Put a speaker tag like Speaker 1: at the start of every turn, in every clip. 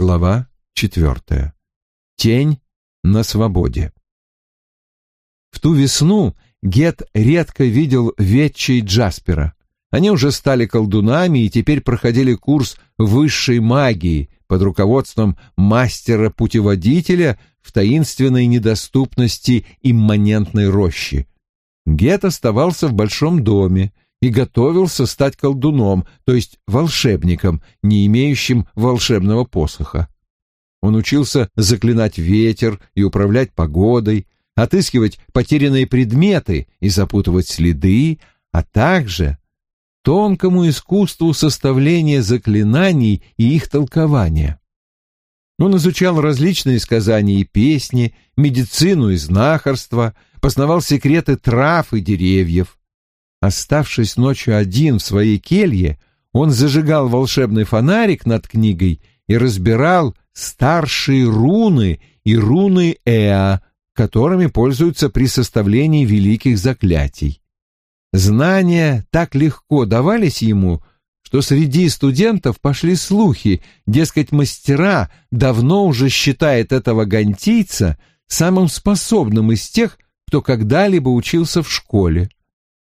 Speaker 1: Глава четвертая. Тень на свободе. В ту весну Гет редко видел Ветча и Джаспера. Они уже стали колдунами и теперь проходили курс высшей магии под руководством мастера-путеводителя в таинственной недоступности имманентной рощи. Гет оставался в большом доме и готовился стать колдуном, то есть волшебником, не имеющим волшебного посоха. Он учился заклинать ветер и управлять погодой, отыскивать потерянные предметы и запутывать следы, а также тонкому искусству составления заклинаний и их толкования. Он изучал различные сказания и песни, медицину и знахарство, познавал секреты трав и деревьев. Оставшись ночью один в своей келье, он зажигал волшебный фонарик над книгой и разбирал старшие руны и руны Эа, которыми пользуются при составлении великих заклятий. Знания так легко давались ему, что среди студентов пошли слухи, дескать, мастера давно уже считает этого гантийца самым способным из тех, кто когда-либо учился в школе.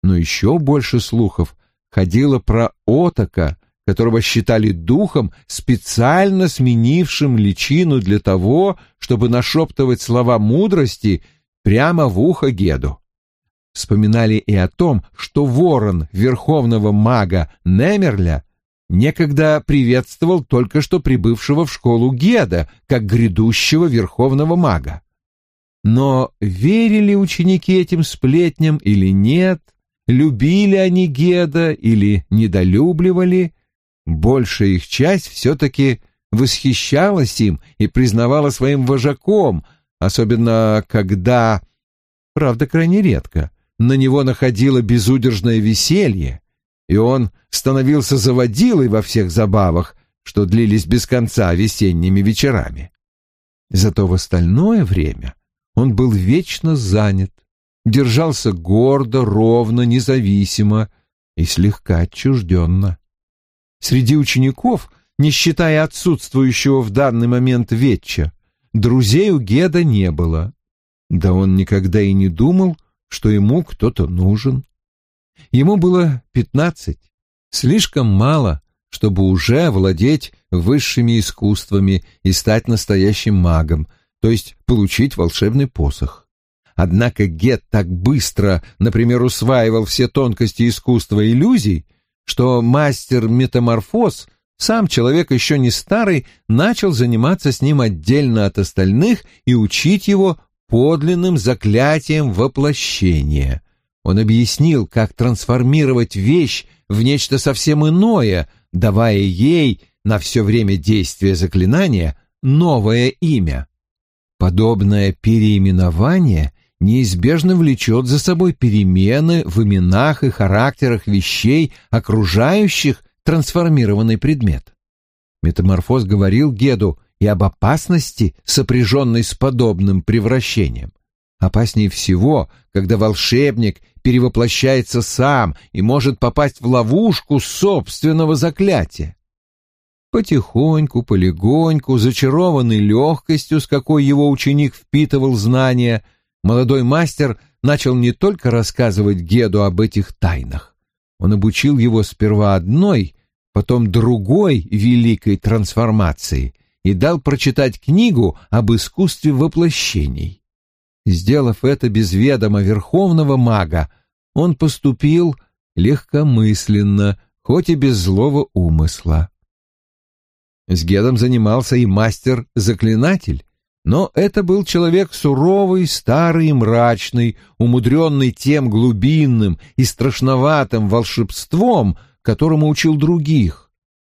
Speaker 1: Но еще больше слухов ходило про Отока, которого считали духом, специально сменившим личину для того, чтобы нашептывать слова мудрости прямо в ухо Геду. Вспоминали и о том, что ворон верховного мага Немерля некогда приветствовал только что прибывшего в школу Геда, как грядущего верховного мага. Но верили ученики этим сплетням или нет, любили они Геда или недолюбливали, большая их часть все-таки восхищалась им и признавала своим вожаком, особенно когда, правда, крайне редко, на него находило безудержное веселье, и он становился заводилой во всех забавах, что длились без конца весенними вечерами. Зато в остальное время он был вечно занят, держался гордо, ровно, независимо и слегка отчужденно. Среди учеников, не считая отсутствующего в данный момент Ветча, друзей у Геда не было. Да он никогда и не думал, что ему кто-то нужен. Ему было пятнадцать, слишком мало, чтобы уже владеть высшими искусствами и стать настоящим магом, то есть получить волшебный посох. Однако Гет так быстро, например, усваивал все тонкости искусства иллюзий, что мастер-метаморфоз, сам человек еще не старый, начал заниматься с ним отдельно от остальных и учить его подлинным заклятием воплощения. Он объяснил, как трансформировать вещь в нечто совсем иное, давая ей на все время действия заклинания новое имя. Подобное переименование неизбежно влечет за собой перемены в именах и характерах вещей, окружающих трансформированный предмет. Метаморфоз говорил Геду и об опасности, сопряженной с подобным превращением. Опаснее всего, когда волшебник перевоплощается сам и может попасть в ловушку собственного заклятия. Потихоньку, полегоньку, зачарованный легкостью, с какой его ученик впитывал знания, молодой мастер начал не только рассказывать Геду об этих тайнах. Он обучил его сперва одной, потом другой великой трансформации и дал прочитать книгу об искусстве воплощений. Сделав это без ведома верховного мага, он поступил легкомысленно, хоть и без злого умысла. С Гедом занимался и мастер-заклинатель, но это был человек суровый, старый и мрачный, умудренный тем глубинным и страшноватым волшебством, которому учил других.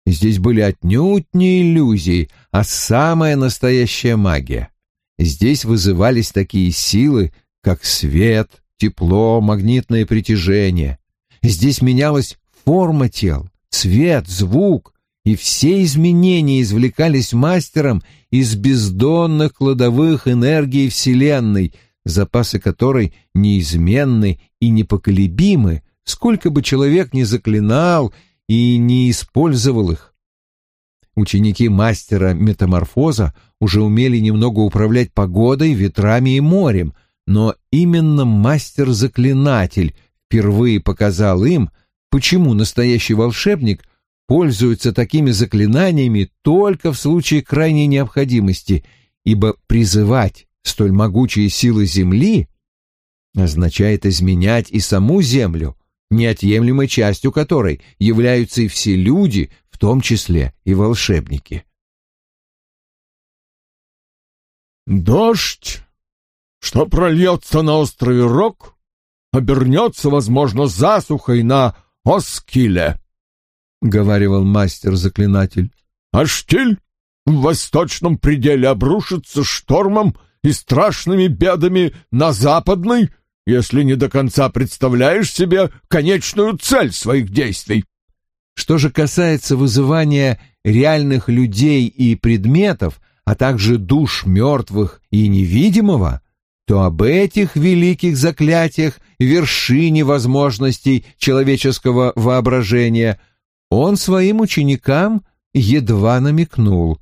Speaker 1: Здесь были отнюдь не иллюзии, а самая настоящая магия. Здесь вызывались такие силы, как свет, тепло, магнитное притяжение. Здесь менялась форма тел, цвет, звук, и все изменения извлекались мастером из бездонных кладовых энергии Вселенной, запасы которой неизменны и непоколебимы, сколько бы человек ни заклинал и не использовал их. Ученики мастера метаморфоза уже умели немного управлять погодой, ветрами и морем, но именно мастер-заклинатель впервые показал им, почему настоящий волшебник пользуется такими заклинаниями только в случае крайней необходимости, ибо призывать столь могучие силы Земли означает изменять и саму Землю, неотъемлемой частью которой являются и все люди, в том числе и волшебники.
Speaker 2: «Дождь, что прольется на острове Рок, обернется, возможно, засухой на Оскиле», — говаривал мастер-заклинатель. «А штиль в восточном пределе обрушится штормом и страшными бедами на западной, если не до конца представляешь себе конечную цель своих действий».
Speaker 1: Что же касается вызывания реальных людей и предметов, а также душ мертвых и невидимого, то об этих великих заклятиях, вершине возможностей человеческого воображения, он своим ученикам едва намекнул.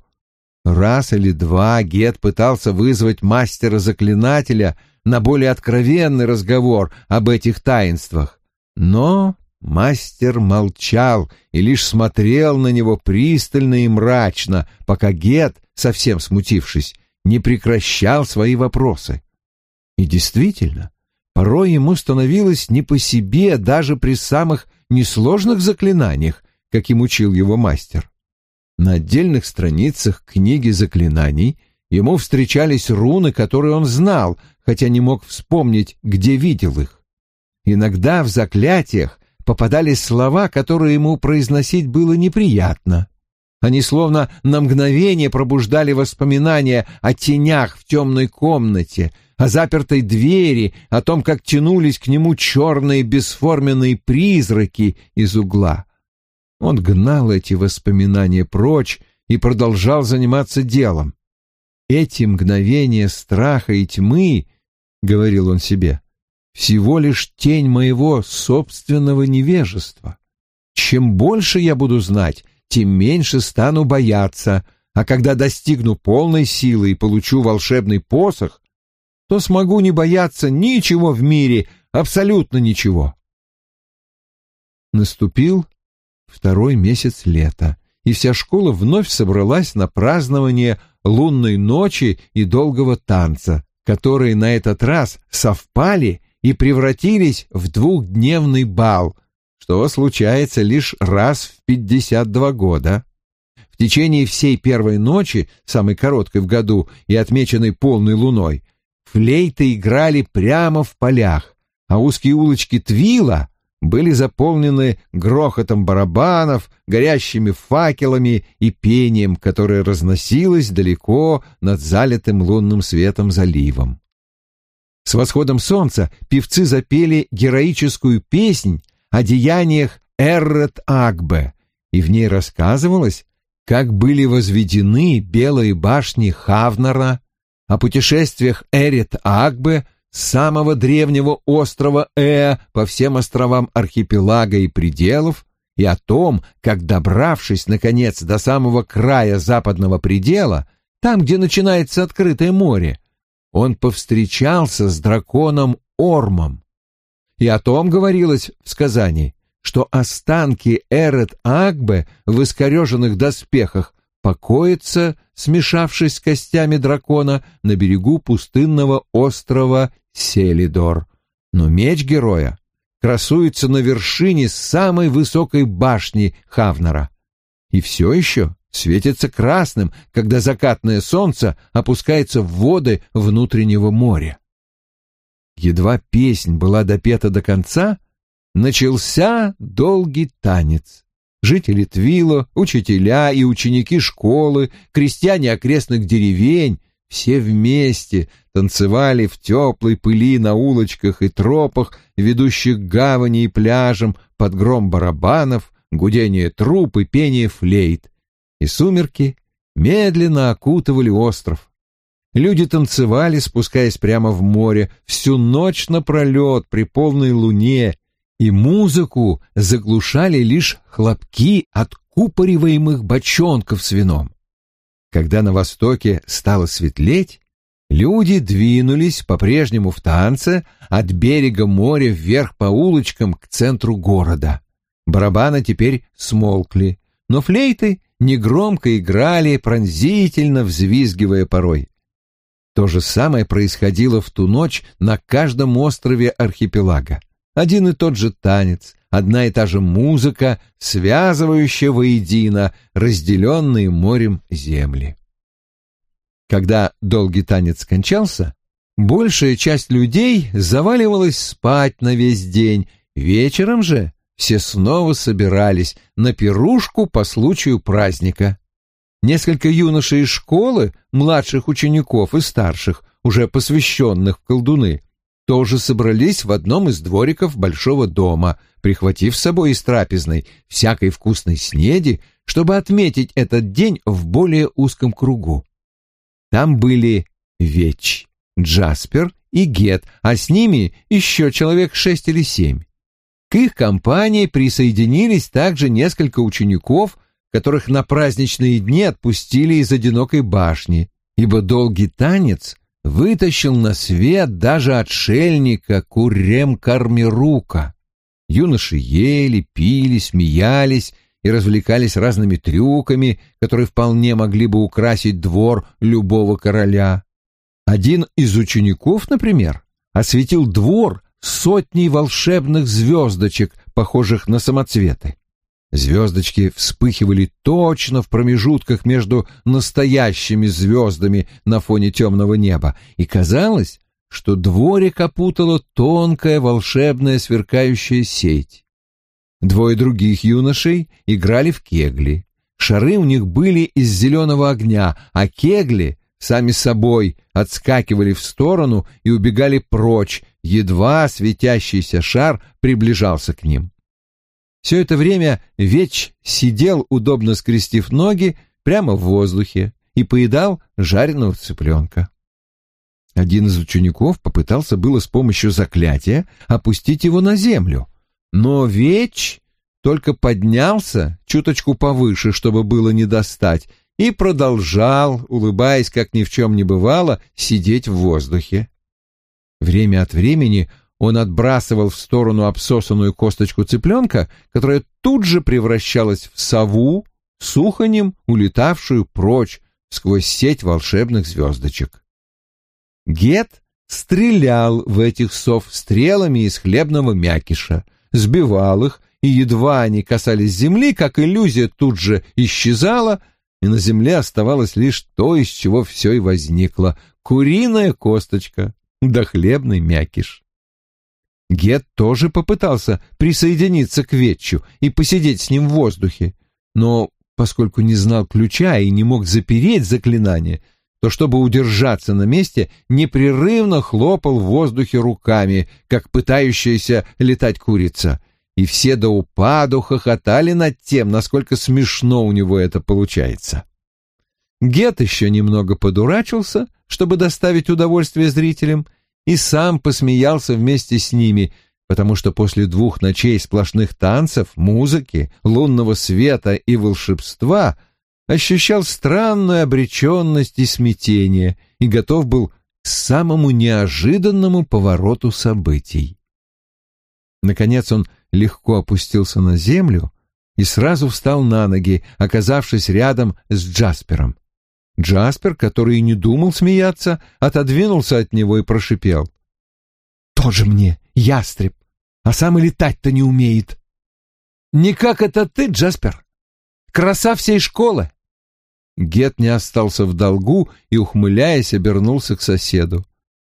Speaker 1: Раз или два Гет пытался вызвать мастера-заклинателя на более откровенный разговор об этих таинствах, но мастер молчал и лишь смотрел на него пристально и мрачно, пока Гет совсем смутившись, не прекращал свои вопросы. И действительно, порой ему становилось не по себе даже при самых несложных заклинаниях, каким учил его мастер. На отдельных страницах книги заклинаний ему встречались руны, которые он знал, хотя не мог вспомнить, где видел их. Иногда в заклятиях попадались слова, которые ему произносить было неприятно. Они словно на мгновение пробуждали воспоминания о тенях в темной комнате, о запертой двери, о том, как тянулись к нему черные бесформенные призраки из угла. Он гнал эти воспоминания прочь и продолжал заниматься делом. «Эти мгновения страха и тьмы, — говорил он себе, — всего лишь тень моего собственного невежества. Чем больше я буду знать, тем меньше стану бояться, а когда достигну полной силы и получу волшебный посох, то смогу не бояться ничего в мире, абсолютно ничего. Наступил второй месяц лета, и вся школа вновь собралась на празднование лунной ночи и долгого танца, которые на этот раз совпали и превратились в двухдневный бал — что случается лишь раз в пятьдесят два года. В течение всей первой ночи, самой короткой в году и отмеченной полной луной, флейты играли прямо в полях, а узкие улочки Твила были заполнены грохотом барабанов, горящими факелами и пением, которое разносилось далеко над залитым лунным светом заливом. С восходом солнца певцы запели героическую песнь о деяниях Эррет Агбе, и в ней рассказывалось, как были возведены белые башни Хавнара, о путешествиях с самого древнего острова Э по всем островам архипелага и пределов, и о том, как, добравшись, наконец, до самого края западного предела, там, где начинается открытое море, он повстречался с драконом Ормом, и о том говорилось в сказании, что останки Эрет Агбе в искореженных доспехах покоятся, смешавшись с костями дракона, на берегу пустынного острова Селидор. Но меч героя красуется на вершине самой высокой башни Хавнера. И все еще светится красным, когда закатное солнце опускается в воды внутреннего моря. Едва песнь была допета до конца, начался долгий танец. Жители Твила, учителя и ученики школы, крестьяне окрестных деревень — все вместе танцевали в теплой пыли на улочках и тропах, ведущих к гавани и пляжам, под гром барабанов, гудение труп и пение флейт. И сумерки медленно окутывали остров. Люди танцевали, спускаясь прямо в море, всю ночь напролет при полной луне, и музыку заглушали лишь хлопки от откупориваемых бочонков с вином. Когда на востоке стало светлеть, люди двинулись по-прежнему в танце от берега моря вверх по улочкам к центру города. Барабаны теперь смолкли, но флейты негромко играли, пронзительно взвизгивая порой. То же самое происходило в ту ночь на каждом острове архипелага. Один и тот же танец, одна и та же музыка, связывающая воедино разделенные морем земли. Когда долгий танец кончался, большая часть людей заваливалась спать на весь день, вечером же все снова собирались на пирушку по случаю праздника. Несколько юношей из школы, младших учеников и старших, уже посвященных в колдуны, тоже собрались в одном из двориков большого дома, прихватив с собой из трапезной всякой вкусной снеди, чтобы отметить этот день в более узком кругу. Там были Веч, Джаспер и Гет, а с ними еще человек шесть или семь. К их компании присоединились также несколько учеников, которых на праздничные дни отпустили из одинокой башни, ибо долгий танец вытащил на свет даже отшельника Курем Кармирука. Юноши ели, пили, смеялись и развлекались разными трюками, которые вполне могли бы украсить двор любого короля. Один из учеников, например, осветил двор сотней волшебных звездочек, похожих на самоцветы. Звездочки вспыхивали точно в промежутках между настоящими звездами на фоне темного неба, и казалось, что дворик опутала тонкая волшебная сверкающая сеть. Двое других юношей играли в кегли. Шары у них были из зеленого огня, а кегли сами собой отскакивали в сторону и убегали прочь, едва светящийся шар приближался к ним. Все это время Веч сидел, удобно скрестив ноги, прямо в воздухе и поедал жареного цыпленка. Один из учеников попытался было с помощью заклятия опустить его на землю, но Веч только поднялся чуточку повыше, чтобы было не достать, и продолжал, улыбаясь, как ни в чем не бывало, сидеть в воздухе. Время от времени он отбрасывал в сторону обсосанную косточку цыпленка, которая тут же превращалась в сову, сухонем улетавшую прочь сквозь сеть волшебных звездочек. Гет стрелял в этих сов стрелами из хлебного мякиша, сбивал их, и едва они касались земли, как иллюзия тут же исчезала, и на земле оставалось лишь то, из чего все и возникло — куриная косточка, да хлебный мякиш. Гет тоже попытался присоединиться к Ветчу и посидеть с ним в воздухе, но поскольку не знал ключа и не мог запереть заклинание, то, чтобы удержаться на месте, непрерывно хлопал в воздухе руками, как пытающаяся летать курица, и все до упаду хохотали над тем, насколько смешно у него это получается. Гет еще немного подурачился, чтобы доставить удовольствие зрителям, и сам посмеялся вместе с ними, потому что после двух ночей сплошных танцев, музыки, лунного света и волшебства ощущал странную обреченность и смятение и готов был к самому неожиданному повороту событий. Наконец он легко опустился на землю и сразу встал на ноги, оказавшись рядом с Джаспером. Джаспер, который и не думал смеяться, отодвинулся от него и прошипел. «Тоже мне, ястреб, а сам и летать-то не умеет». «Не как это ты, Джаспер? Краса всей школы!» Гет не остался в долгу и, ухмыляясь, обернулся к соседу.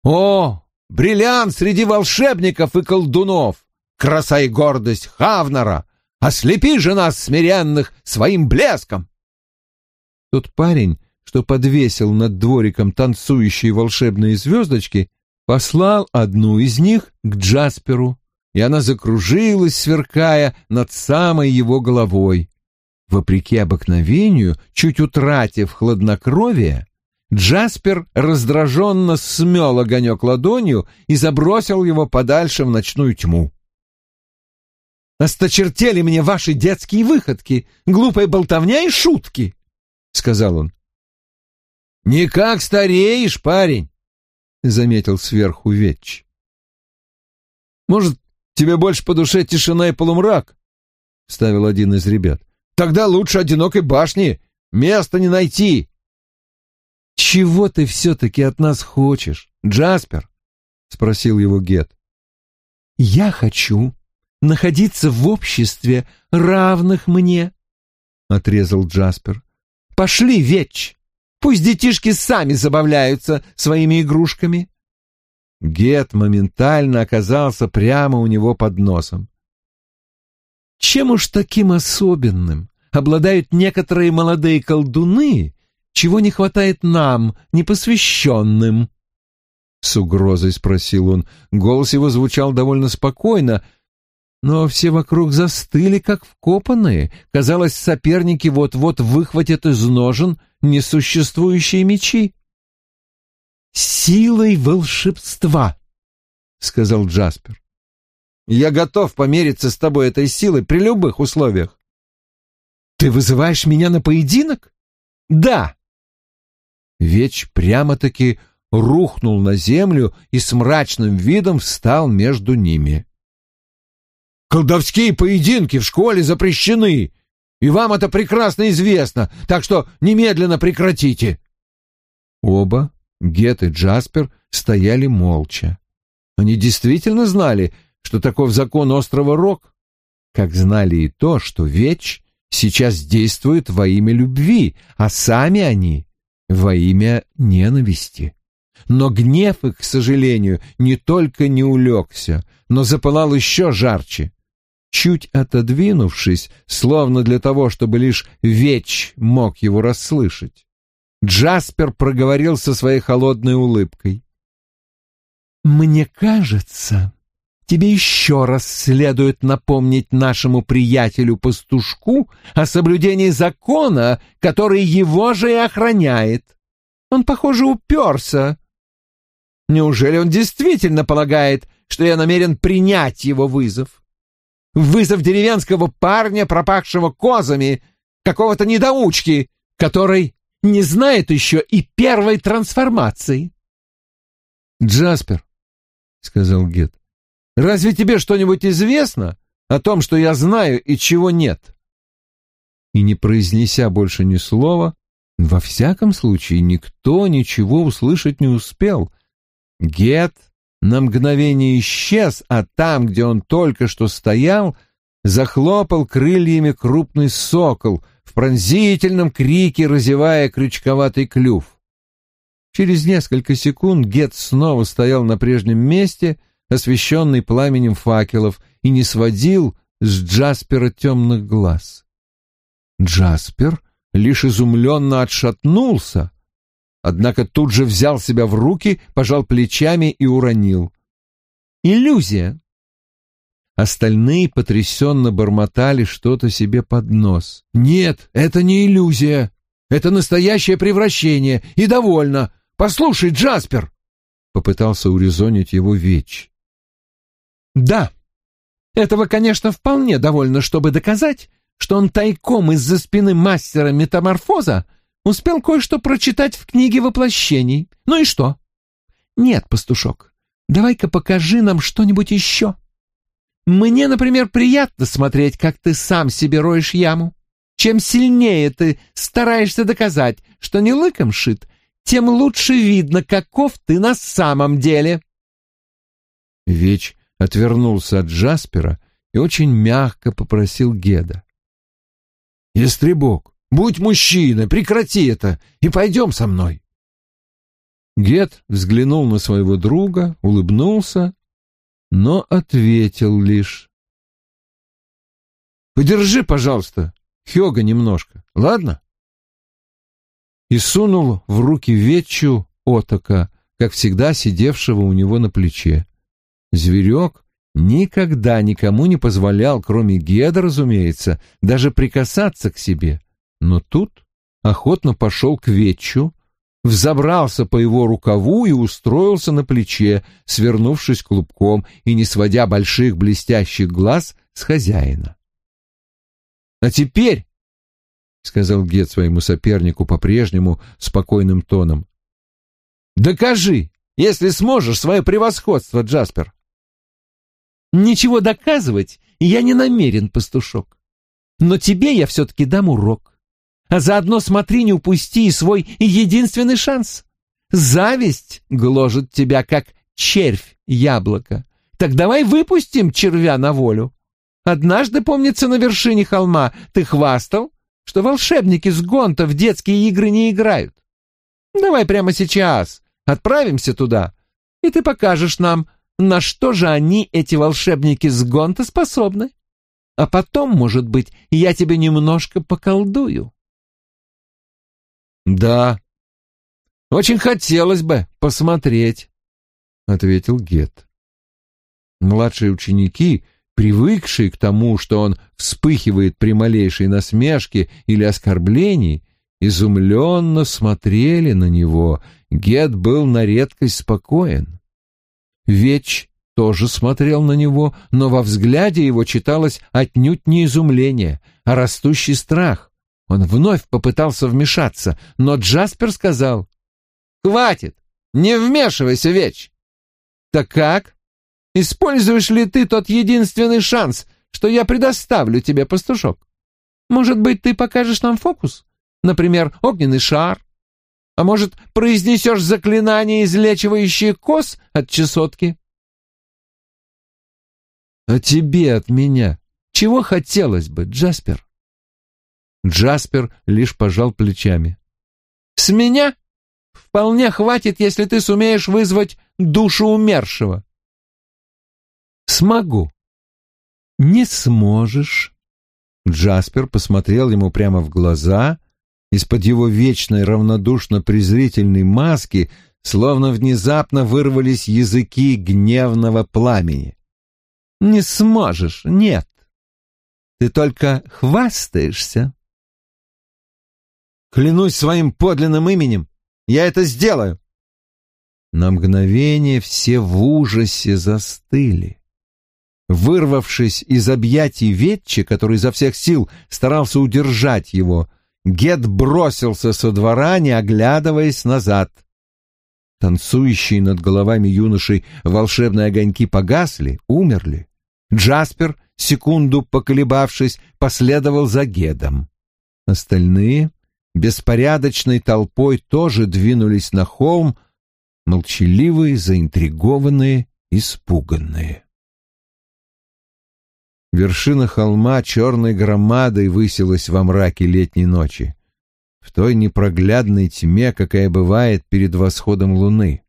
Speaker 1: «О, бриллиант среди волшебников и колдунов! Краса и гордость Хавнера! Ослепи же нас, смиренных, своим блеском!» Тот парень что подвесил над двориком танцующие волшебные звездочки, послал одну из них к Джасперу, и она закружилась, сверкая над самой его головой. Вопреки обыкновению, чуть утратив хладнокровие, Джаспер раздраженно смел огонек ладонью и забросил его подальше в ночную тьму. Осточертели мне ваши детские выходки, глупая болтовня и шутки, — сказал он. — Никак стареешь, парень, — заметил сверху Ветч. — Может, тебе больше по душе тишина и полумрак? — вставил один из ребят. — Тогда лучше одинокой башни, места не найти. — Чего ты все-таки от нас хочешь, Джаспер? — спросил его Гет. — Я хочу находиться в обществе равных мне, — отрезал Джаспер. — Пошли, Ветч, пусть детишки сами забавляются своими игрушками. Гет моментально оказался прямо у него под носом. Чем уж таким особенным обладают некоторые молодые колдуны, чего не хватает нам, непосвященным? С угрозой спросил он. Голос его звучал довольно спокойно, но все вокруг застыли, как вкопанные. Казалось, соперники вот-вот выхватят из ножен несуществующие мечи. «Силой волшебства», — сказал Джаспер. «Я готов помериться с тобой этой силой при любых условиях». «Ты вызываешь меня на поединок?» «Да». Веч прямо-таки рухнул на землю и с мрачным видом встал между ними. Колдовские поединки в школе запрещены, и вам это прекрасно известно, так что немедленно прекратите». Оба, Гет и Джаспер, стояли молча. Они действительно знали, что таков закон острова Рок, как знали и то, что Веч сейчас действует во имя любви, а сами они — во имя ненависти. Но гнев их, к сожалению, не только не улегся, но запылал еще жарче. Чуть отодвинувшись, словно для того, чтобы лишь Веч мог его расслышать, Джаспер проговорил со своей холодной улыбкой. «Мне кажется, тебе еще раз следует напомнить нашему приятелю-пастушку о соблюдении закона, который его же и охраняет. Он, похоже, уперся. Неужели он действительно полагает, что я намерен принять его вызов?» Вызов деревенского парня, пропахшего козами, какого-то недоучки, который не знает еще и первой трансформации. «Джаспер», — сказал Гет, — «разве тебе что-нибудь известно о том, что я знаю и чего нет?» И не произнеся больше ни слова, во всяком случае никто ничего услышать не успел. Гет на мгновение исчез, а там, где он только что стоял, захлопал крыльями крупный сокол, в пронзительном крике разевая крючковатый клюв. Через несколько секунд Гет снова стоял на прежнем месте, освещенный пламенем факелов, и не сводил с Джаспера темных глаз. Джаспер лишь изумленно отшатнулся, однако тут же взял себя в руки, пожал плечами и уронил. «Иллюзия!» Остальные потрясенно бормотали что-то себе под нос. «Нет, это не иллюзия. Это настоящее превращение. И довольно. Послушай, Джаспер!» Попытался урезонить его Веч. «Да, этого, конечно, вполне довольно, чтобы доказать, что он тайком из-за спины мастера метаморфоза Успел кое-что прочитать в книге воплощений. Ну и что? Нет, пастушок, давай-ка покажи нам что-нибудь еще. Мне, например, приятно смотреть, как ты сам себе роешь яму. Чем сильнее ты стараешься доказать, что не лыком шит, тем лучше видно, каков ты на самом деле. Веч отвернулся от Джаспера и очень мягко попросил Геда. «Ястребок, Будь мужчиной, прекрати это и пойдем со мной. Гет взглянул на своего друга, улыбнулся, но ответил лишь. «Подержи, пожалуйста, Хёга немножко, ладно?» И сунул в руки Ветчу Отока, как всегда сидевшего у него на плече. Зверек никогда никому не позволял, кроме Геда, разумеется, даже прикасаться к себе — но тут охотно пошел к Ветчу, взобрался по его рукаву и устроился на плече, свернувшись клубком и не сводя больших блестящих глаз с хозяина. «А теперь», — сказал Гет своему сопернику по-прежнему спокойным тоном, — «докажи, если сможешь, свое превосходство, Джаспер». «Ничего доказывать я не намерен, пастушок. Но тебе я все-таки дам урок. А заодно смотри, не упусти свой единственный шанс. Зависть гложет тебя, как червь яблоко. Так давай выпустим червя на волю. Однажды, помнится, на вершине холма ты хвастал, что волшебники с Гонта в детские игры не играют. Давай прямо сейчас отправимся туда, и ты покажешь нам, на что же они, эти волшебники с Гонта, способны. А потом, может быть, я тебе немножко поколдую.
Speaker 2: Да, очень хотелось бы посмотреть, ответил Гет. Младшие ученики, привыкшие к тому, что он вспыхивает при малейшей насмешке или оскорблении, изумленно смотрели на него. Гет был на редкость спокоен. Веч тоже смотрел на него, но во взгляде его читалось отнюдь не изумление, а растущий страх. Он вновь попытался вмешаться, но Джаспер сказал, «Хватит! Не вмешивайся, Веч!» «Так как? Используешь ли ты тот единственный шанс, что я предоставлю тебе, пастушок? Может быть, ты покажешь нам фокус? Например, огненный шар? А может, произнесешь заклинание, излечивающее коз от чесотки?» «А тебе от меня чего хотелось бы, Джаспер?» Джаспер лишь пожал плечами. «С меня вполне хватит, если ты сумеешь вызвать душу умершего». «Смогу». «Не сможешь». Джаспер посмотрел ему прямо в глаза. Из-под его вечной равнодушно-презрительной маски словно внезапно вырвались языки гневного пламени. «Не сможешь, нет. Ты только хвастаешься». Клянусь своим подлинным именем, я это сделаю. На мгновение все в ужасе застыли. Вырвавшись из объятий Ветчи, который изо всех сил старался удержать его, Гет бросился со двора, не оглядываясь назад. Танцующие над головами юношей волшебные огоньки погасли, умерли. Джаспер, секунду поколебавшись, последовал за Гедом. Остальные беспорядочной толпой тоже двинулись на холм, молчаливые, заинтригованные, испуганные. Вершина холма черной громадой высилась во мраке летней ночи, в той непроглядной тьме, какая бывает перед восходом луны.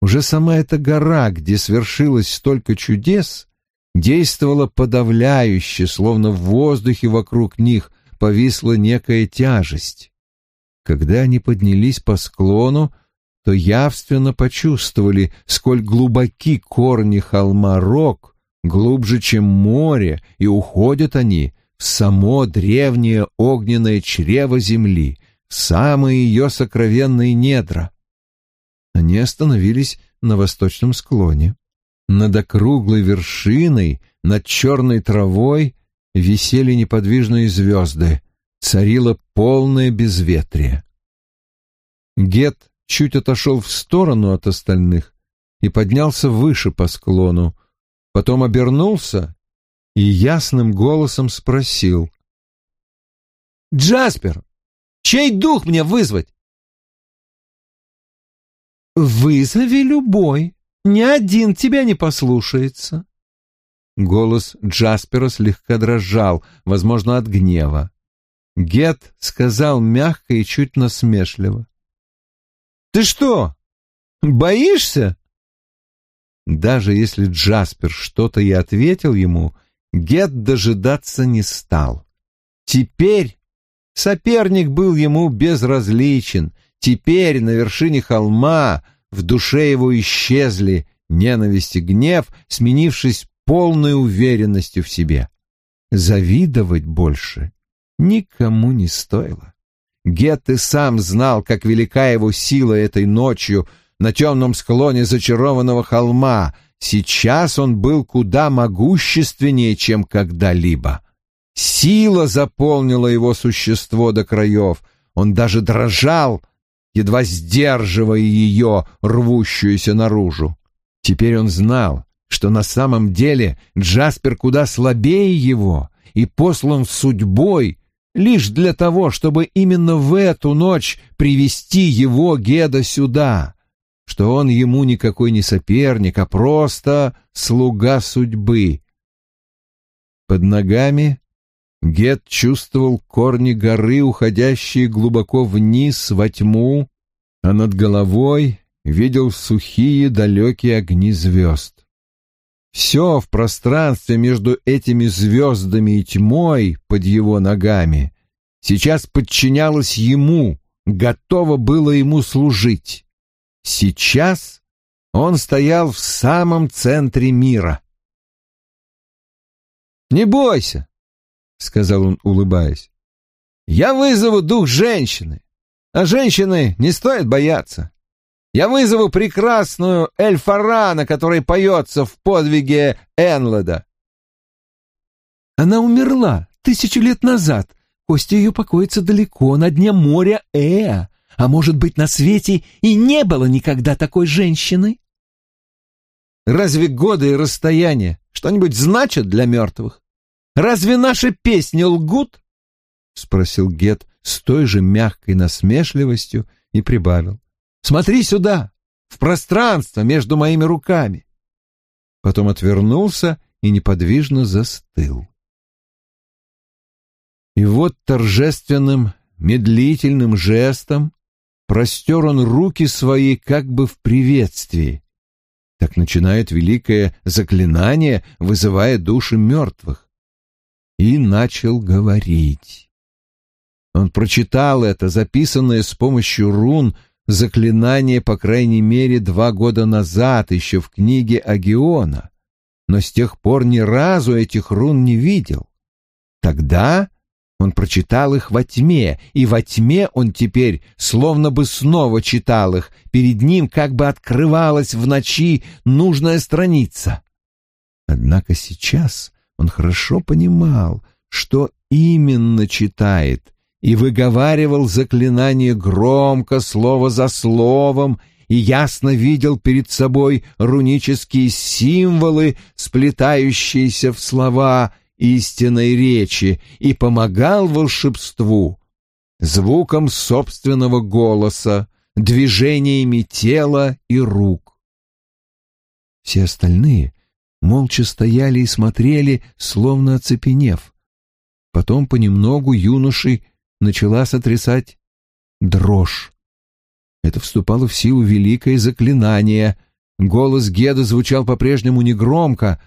Speaker 2: Уже сама эта гора, где свершилось столько чудес, действовала подавляюще, словно в воздухе вокруг них повисла некая тяжесть. Когда они поднялись по склону, то явственно почувствовали, сколь глубоки корни холма Рок, глубже, чем море, и уходят они в само древнее огненное чрево земли, в самые ее сокровенные недра. Они остановились на восточном склоне. Над округлой вершиной, над черной травой висели неподвижные звезды, царило полное безветрие. Гет чуть отошел в сторону от остальных и поднялся выше по склону, потом обернулся и ясным голосом спросил. «Джаспер, чей дух мне вызвать?» «Вызови любой, ни один тебя не послушается», Голос Джаспера слегка дрожал, возможно, от гнева. Гет сказал мягко и чуть насмешливо. «Ты что, боишься?» Даже если Джаспер что-то и ответил ему, Гет дожидаться не стал. Теперь соперник был ему безразличен. Теперь на вершине холма в душе его исчезли ненависть и гнев, сменившись полной уверенностью в себе. Завидовать больше никому не стоило.
Speaker 1: Гет и сам знал, как велика его сила этой ночью на темном склоне зачарованного холма. Сейчас он был куда могущественнее, чем когда-либо. Сила заполнила его существо до краев. Он даже дрожал, едва сдерживая ее, рвущуюся наружу. Теперь он знал, что на самом деле Джаспер куда слабее его и послан судьбой лишь для того, чтобы именно в эту ночь привести его Геда сюда, что он ему никакой не соперник, а просто слуга судьбы. Под ногами Гед чувствовал корни горы, уходящие глубоко вниз во тьму, а над головой видел сухие далекие огни звезд. Все в пространстве между этими звездами и тьмой под его ногами сейчас подчинялось ему, готово было ему служить. Сейчас он стоял в самом центре мира. «Не бойся», — сказал он, улыбаясь. «Я вызову дух женщины, а женщины не стоит бояться. Я вызову прекрасную Эльфарана, которая поется в подвиге Энлода. Она умерла тысячу лет назад. Кости ее покоятся далеко, на дне моря Эа. А может быть, на свете и не было никогда такой женщины? Разве годы и расстояние что-нибудь значат для мертвых? Разве наши песни лгут? — спросил Гет с той же мягкой насмешливостью и прибавил. Смотри сюда, в пространство между моими руками. Потом отвернулся и неподвижно застыл. И вот торжественным, медлительным жестом простер он руки свои как бы в приветствии. Так начинает великое заклинание, вызывая души мертвых. И начал говорить. Он прочитал это, записанное с помощью рун, заклинание, по крайней мере, два года назад, еще в книге Агиона, но с тех пор ни разу этих рун не видел. Тогда он прочитал их во тьме, и во тьме он теперь словно бы снова читал их, перед ним как бы открывалась в ночи нужная страница. Однако сейчас он хорошо понимал, что именно читает, и выговаривал заклинание громко, слово за словом, и ясно видел перед собой рунические символы, сплетающиеся в слова истинной речи, и помогал волшебству звуком собственного голоса, движениями тела и рук. Все остальные молча стояли и смотрели, словно оцепенев. Потом понемногу юношей начала сотрясать дрожь. Это вступало в силу великое заклинание. Голос Геда звучал по-прежнему негромко,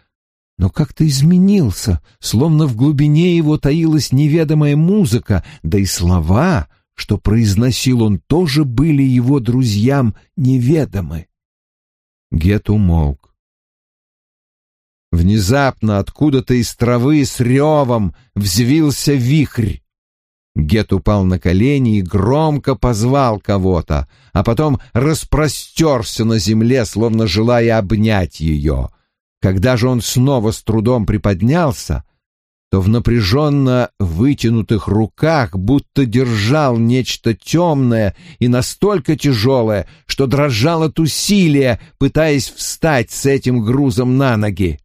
Speaker 1: но как-то изменился, словно в глубине его таилась неведомая музыка, да и слова, что произносил он, тоже были его друзьям неведомы. Гет умолк. Внезапно откуда-то из травы с ревом взвился вихрь. Гет упал на колени и громко позвал кого-то, а потом распростерся на земле, словно желая обнять ее. Когда же он снова с трудом приподнялся, то в напряженно вытянутых руках будто держал нечто темное и настолько тяжелое, что дрожал от усилия, пытаясь встать с этим грузом на ноги.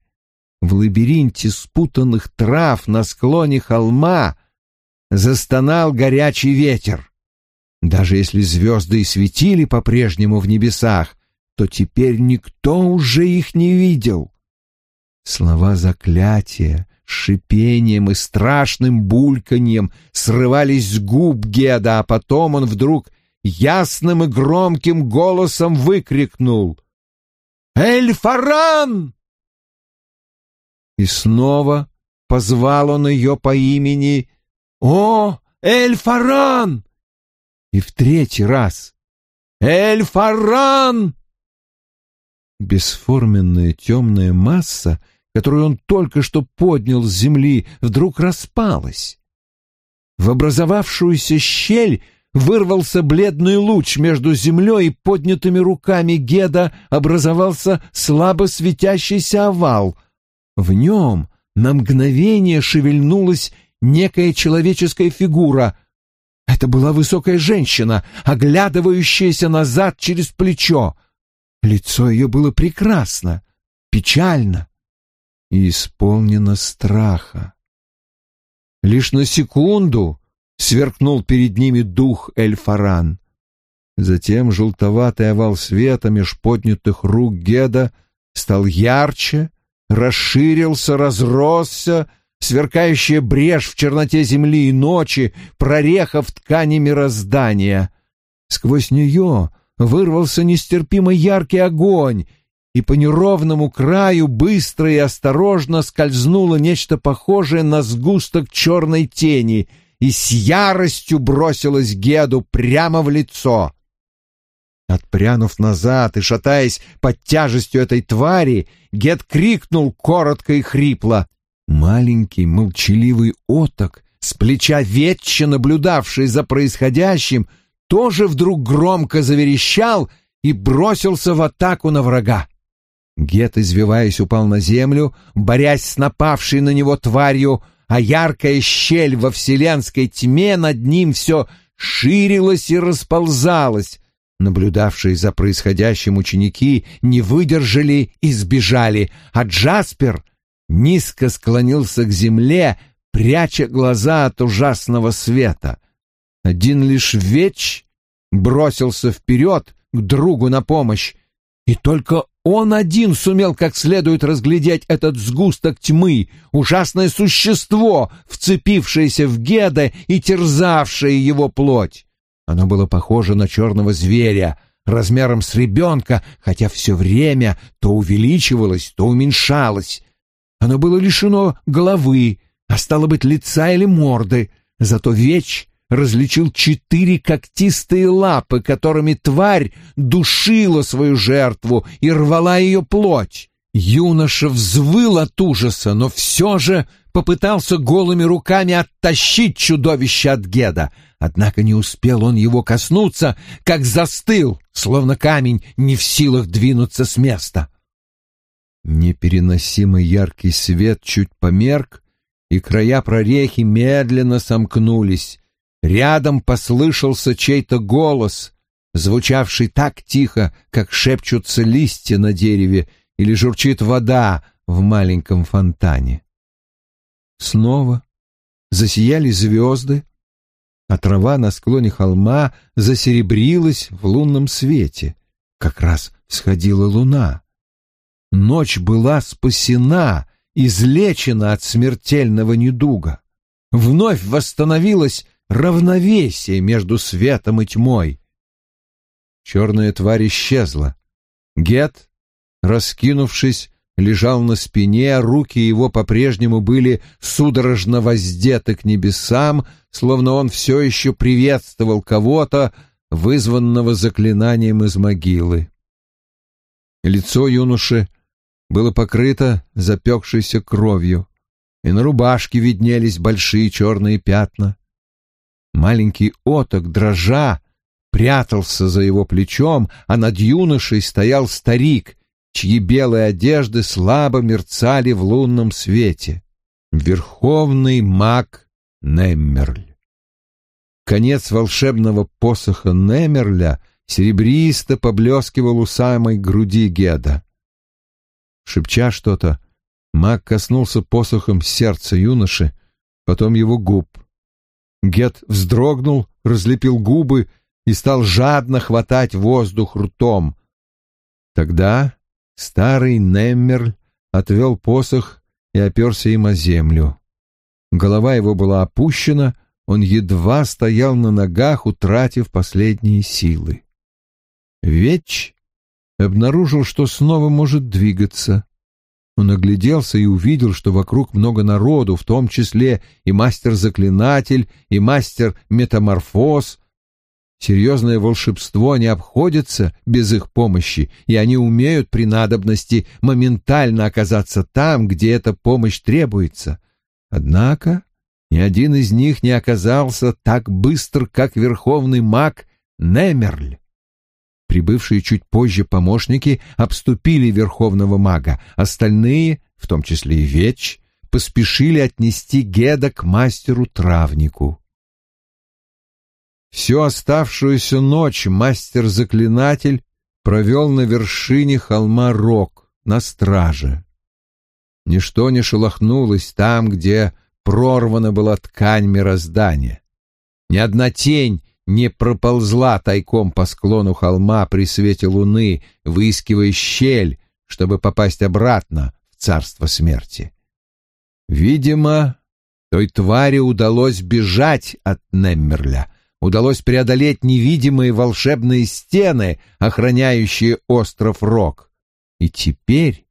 Speaker 1: В лабиринте спутанных трав на склоне холма застонал горячий ветер. Даже если звезды и светили по-прежнему в небесах, то теперь никто уже их не видел. Слова заклятия, шипением и страшным бульканьем срывались с губ Геда, а потом он вдруг ясным и громким голосом выкрикнул «Эльфаран!» И снова позвал он ее по имени «О, Эльфаран!» И в третий раз «Эльфаран!» Бесформенная темная масса, которую он только что поднял с земли, вдруг распалась. В образовавшуюся щель вырвался бледный луч между землей и поднятыми руками Геда образовался слабо светящийся овал. В нем на мгновение шевельнулась некая человеческая фигура. Это была высокая женщина, оглядывающаяся назад через плечо. Лицо ее было прекрасно, печально и исполнено страха. Лишь на секунду сверкнул перед ними дух Эльфаран. Затем желтоватый овал света меж поднятых рук Геда стал ярче, расширился, разросся, сверкающая брешь в черноте земли и ночи, прореха в ткани мироздания. Сквозь нее вырвался нестерпимо яркий огонь, и по неровному краю быстро и осторожно скользнуло нечто похожее на сгусток черной тени и с яростью бросилось Геду прямо в лицо. Отпрянув назад и шатаясь под тяжестью этой твари, Гед крикнул коротко и хрипло. Маленький молчаливый оток, с плеча ветча наблюдавший за происходящим, тоже вдруг громко заверещал и бросился в атаку на врага. Гет, извиваясь, упал на землю, борясь с напавшей на него тварью, а яркая щель во вселенской тьме над ним все ширилась и расползалась. Наблюдавшие за происходящим ученики не выдержали и сбежали, а Джаспер низко склонился к земле, пряча глаза от ужасного света. Один лишь веч бросился вперед к другу на помощь, и только он один сумел как следует разглядеть этот сгусток тьмы, ужасное существо, вцепившееся в Геда и терзавшее его плоть. Оно было похоже на черного зверя, размером с ребенка, хотя все время то увеличивалось, то уменьшалось. Оно было лишено головы, а стало быть лица или морды, зато веч различил четыре когтистые лапы, которыми тварь душила свою жертву и рвала ее плоть. Юноша взвыл от ужаса, но все же попытался голыми руками оттащить чудовище от Геда. Однако не успел он его коснуться, как застыл, словно камень, не в силах двинуться с места. Непереносимо яркий свет чуть померк, и края прорехи медленно сомкнулись. Рядом послышался чей-то голос, звучавший так тихо, как шепчутся листья на дереве или журчит вода в маленьком фонтане. Снова засияли звезды, а трава на склоне холма засеребрилась в лунном свете. Как раз всходила луна. Ночь была спасена, излечена от смертельного недуга. Вновь восстановилась равновесие между светом и тьмой. Черная тварь исчезла. Гет, раскинувшись, лежал на спине, руки его по-прежнему были судорожно воздеты к небесам, словно он все еще приветствовал кого-то, вызванного заклинанием из могилы. Лицо юноши было покрыто запекшейся кровью, и на рубашке виднелись большие черные пятна. Маленький оток, дрожа, прятался за его плечом, а над юношей стоял старик, чьи белые одежды слабо мерцали в лунном свете. Верховный маг Неммерль. Конец волшебного посоха Немерля серебристо поблескивал у самой груди Геда. Шепча что-то, маг коснулся посохом сердца юноши, потом его губ. Гет вздрогнул, разлепил губы и стал жадно хватать воздух ртом. Тогда старый Неммерль отвел посох и оперся им о землю. Голова его была опущена, он едва стоял на ногах, утратив последние силы. Веч обнаружил, что снова может двигаться. Он огляделся и увидел, что вокруг много народу, в том числе и мастер-заклинатель, и мастер-метаморфоз. Серьезное волшебство не обходится без их помощи, и они умеют при надобности моментально оказаться там, где эта помощь требуется. Однако Ни один из них не оказался так быстр, как верховный маг Немерль. Прибывшие чуть позже помощники обступили верховного мага, остальные, в том числе и Веч, поспешили отнести Геда к мастеру-травнику. Всю оставшуюся ночь мастер-заклинатель провел на вершине холма Рок, на страже. Ничто не шелохнулось там, где прорвана была ткань мироздания. Ни одна тень не проползла тайком по склону холма при свете луны, выискивая щель, чтобы попасть обратно в царство смерти. Видимо, той твари удалось бежать от Неммерля, удалось преодолеть невидимые волшебные стены, охраняющие остров Рок. И теперь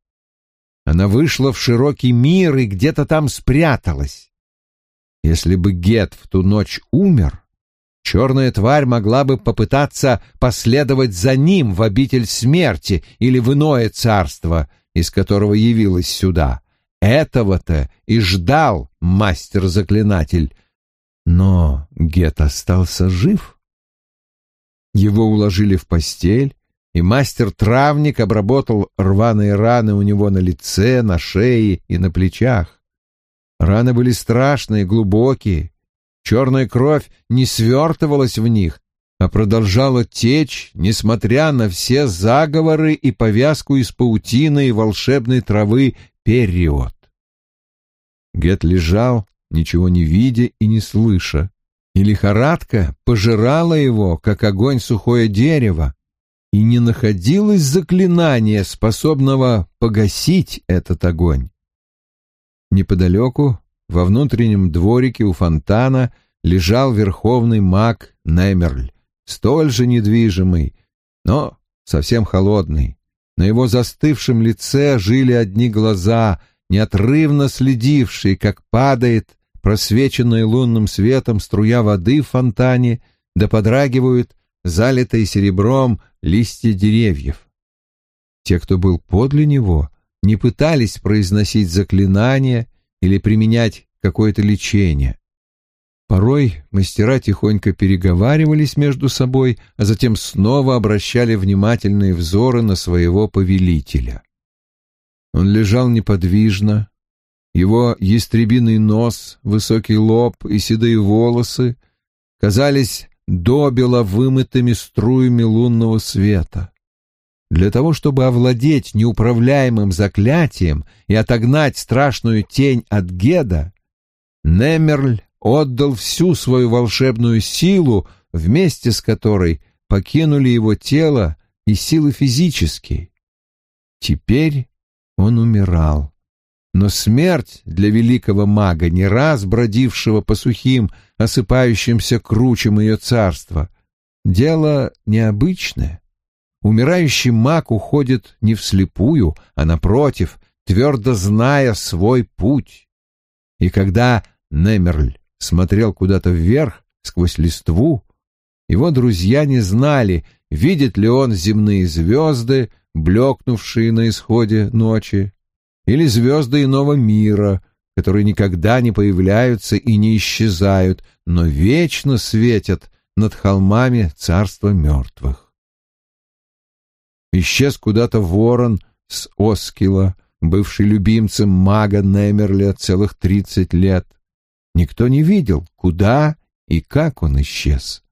Speaker 1: она вышла в широкий мир и где-то там спряталась. Если бы Гет в ту ночь умер, черная тварь могла бы попытаться последовать за ним в обитель смерти или в иное царство, из которого явилась сюда. Этого-то и ждал мастер-заклинатель. Но Гет остался жив. Его уложили в постель, и мастер-травник обработал рваные раны у него на лице, на шее и на плечах. Раны были страшные, глубокие. Черная кровь не свертывалась в них, а продолжала течь, несмотря на все заговоры и повязку из паутины и волшебной травы период. Гет лежал, ничего не видя и не слыша, и лихорадка пожирала его, как огонь сухое дерево, и не находилось заклинания, способного погасить этот огонь. Неподалеку, во внутреннем дворике у фонтана, лежал верховный маг Немерль, столь же недвижимый, но совсем холодный. На его застывшем лице жили одни глаза, неотрывно следившие, как падает просвеченная лунным светом струя воды в фонтане, да подрагивают залитые серебром листья деревьев. Те, кто был подле него, не пытались произносить заклинания или применять какое-то лечение. Порой мастера тихонько переговаривались между собой, а затем снова обращали внимательные взоры на своего повелителя. Он лежал неподвижно, его ястребиный нос, высокий лоб и седые волосы казались добело вымытыми струями лунного света. Для того, чтобы овладеть неуправляемым заклятием и отогнать страшную тень от Геда, Немерль отдал всю свою волшебную силу, вместе с которой покинули его тело и силы физические. Теперь он умирал. Но смерть для великого мага, не раз бродившего по сухим, осыпающимся кручам ее царства, дело необычное. Умирающий маг уходит не вслепую, а напротив, твердо зная свой путь. И когда Немерль смотрел куда-то вверх, сквозь листву, его друзья не знали, видит ли он земные звезды, блекнувшие на исходе ночи, или звезды иного мира, которые никогда не появляются и не исчезают, но вечно светят над холмами царства мертвых. Исчез куда-то ворон с Оскила, бывший любимцем мага Немерля целых тридцать лет. Никто не видел, куда и как он исчез.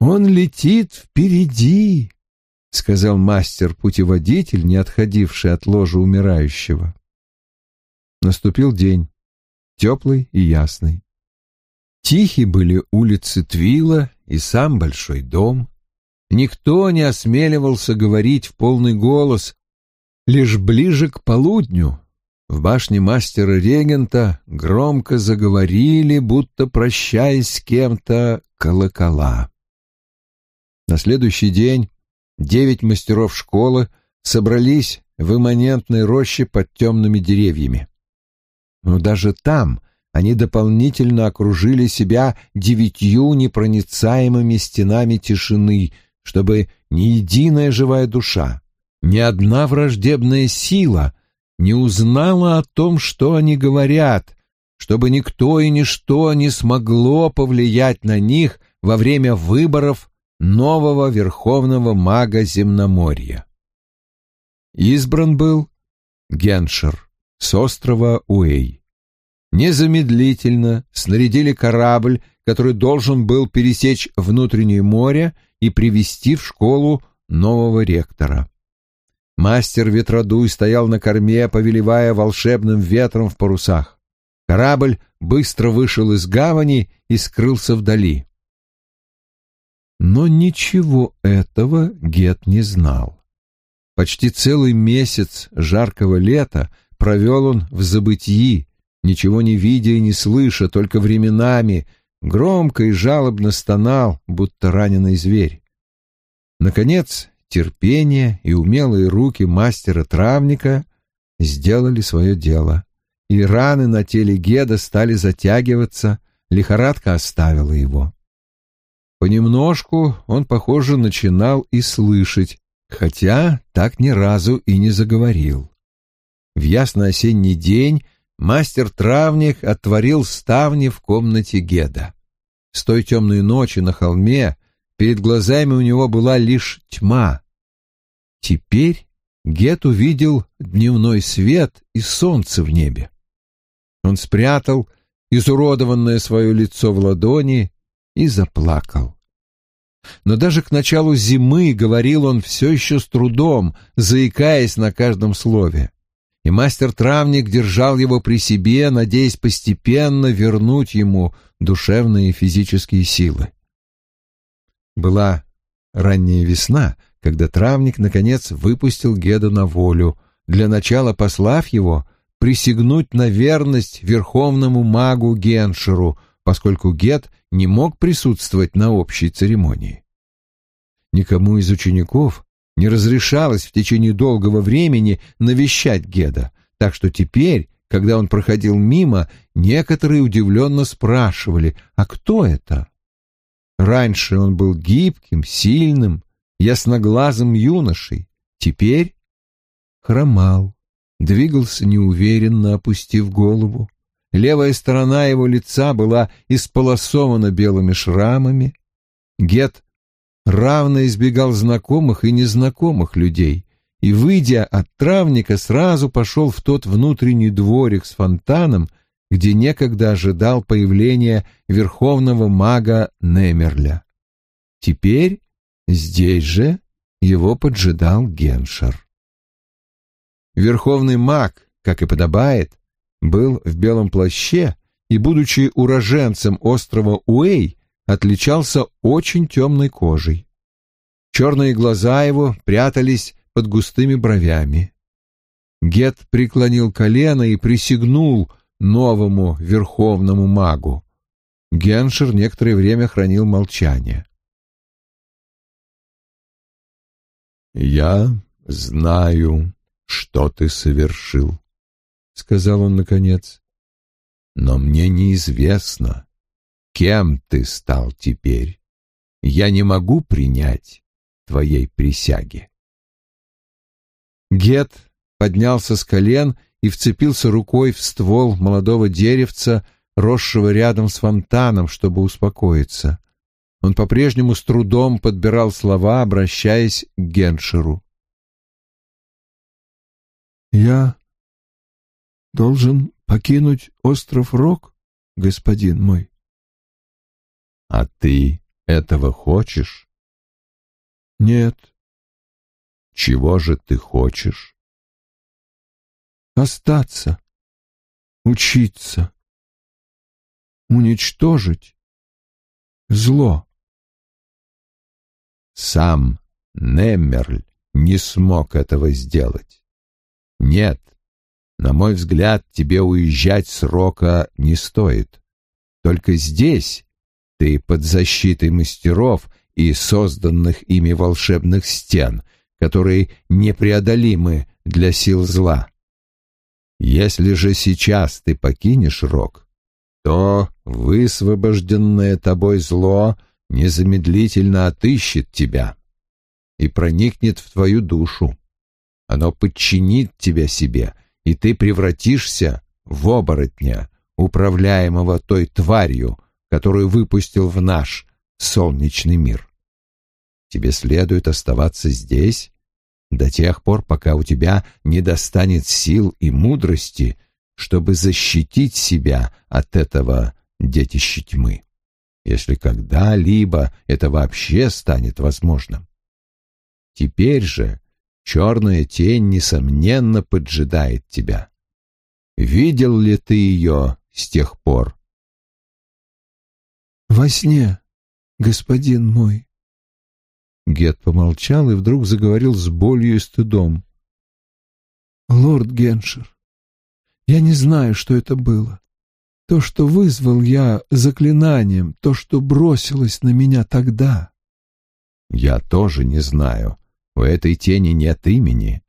Speaker 1: «Он летит впереди», — сказал мастер-путеводитель, не отходивший от ложа умирающего. Наступил день, теплый и ясный. Тихи были улицы Твила и сам большой дом. Никто не осмеливался говорить в полный голос, лишь ближе к полудню. В башне мастера-регента громко заговорили, будто прощаясь с кем-то, колокола. На следующий день девять мастеров школы собрались в имманентной роще под темными деревьями. Но даже там они дополнительно окружили себя девятью непроницаемыми стенами тишины, чтобы ни единая живая душа, ни одна враждебная сила не узнала о том, что они говорят, чтобы никто и ничто не смогло повлиять на них во время выборов нового верховного мага Земноморья. Избран был Геншер с острова Уэй. Незамедлительно снарядили корабль, который должен был пересечь внутреннее море и привести в школу нового ректора. Мастер ветродуй стоял на корме, повелевая волшебным ветром в парусах. Корабль быстро вышел из гавани и скрылся вдали. Но ничего этого Гет не знал. Почти целый месяц жаркого лета провел он в забытии, ничего не видя и не слыша, только временами громко и жалобно стонал, будто раненый зверь. Наконец, терпение и умелые руки мастера-травника сделали свое дело, и раны на теле Геда стали затягиваться, лихорадка оставила его. Понемножку он, похоже, начинал и слышать, хотя так ни разу и не заговорил. В ясный осенний день мастер-травник отворил ставни в комнате Геда. С той темной ночи на холме перед глазами у него была лишь тьма. Теперь Гет увидел дневной свет и солнце в небе. Он спрятал изуродованное свое лицо в ладони и заплакал. Но даже к началу зимы говорил он все еще с трудом, заикаясь на каждом слове. И мастер-травник держал его при себе, надеясь постепенно вернуть ему душевные и физические силы. Была ранняя весна, когда травник, наконец, выпустил Геда на волю, для начала послав его присягнуть на верность верховному магу Геншеру, поскольку Гед не мог присутствовать на общей церемонии. Никому из учеников не разрешалось в течение долгого времени навещать Геда, так что теперь, когда он проходил мимо, некоторые удивленно спрашивали, а кто это? Раньше он был гибким, сильным, ясноглазым юношей, теперь хромал, двигался неуверенно, опустив голову. Левая сторона его лица была исполосована белыми шрамами. Гет равно избегал знакомых и незнакомых людей, и, выйдя от травника, сразу пошел в тот внутренний дворик с фонтаном, где некогда ожидал появления верховного мага Немерля. Теперь здесь же его поджидал Геншер. Верховный маг, как и подобает, был в белом плаще и, будучи уроженцем острова Уэй, отличался очень темной кожей. Черные глаза его прятались под густыми бровями. Гет преклонил колено и присягнул новому верховному магу. Геншер некоторое время хранил молчание. «Я знаю, что ты совершил», — сказал он наконец. «Но мне неизвестно, кем ты стал теперь. Я не могу принять твоей присяги». Гет поднялся с колен и вцепился рукой в ствол молодого деревца, росшего рядом с фонтаном, чтобы успокоиться. Он по-прежнему с трудом подбирал слова, обращаясь к Геншеру. «Я должен покинуть остров Рок, господин мой?» «А ты этого хочешь?» «Нет». «Чего же ты хочешь?» «Остаться, учиться, уничтожить зло». Сам Неммерль не смог этого сделать. Нет, на мой взгляд, тебе уезжать срока не стоит. Только здесь ты под защитой мастеров и созданных ими волшебных стен, которые непреодолимы для сил зла. Если же сейчас ты покинешь Рок, то высвобожденное тобой зло — незамедлительно отыщет тебя и проникнет в твою душу. Оно подчинит тебя себе и ты превратишься в оборотня, управляемого той тварью, которую выпустил в наш солнечный мир. Тебе следует оставаться здесь до тех пор, пока у тебя не достанет сил и мудрости, чтобы защитить себя от этого детища тьмы, если когда-либо это вообще станет возможным. Теперь же черная тень, несомненно, поджидает тебя. Видел ли ты ее с тех пор?
Speaker 3: Во сне, господин мой.
Speaker 1: Гет помолчал и вдруг заговорил с болью и стыдом.
Speaker 3: Лорд Геншер, я не знаю, что это было. То, что вызвал я заклинанием, то, что бросилось на меня тогда.
Speaker 1: Я тоже не знаю. У этой тени нет имени.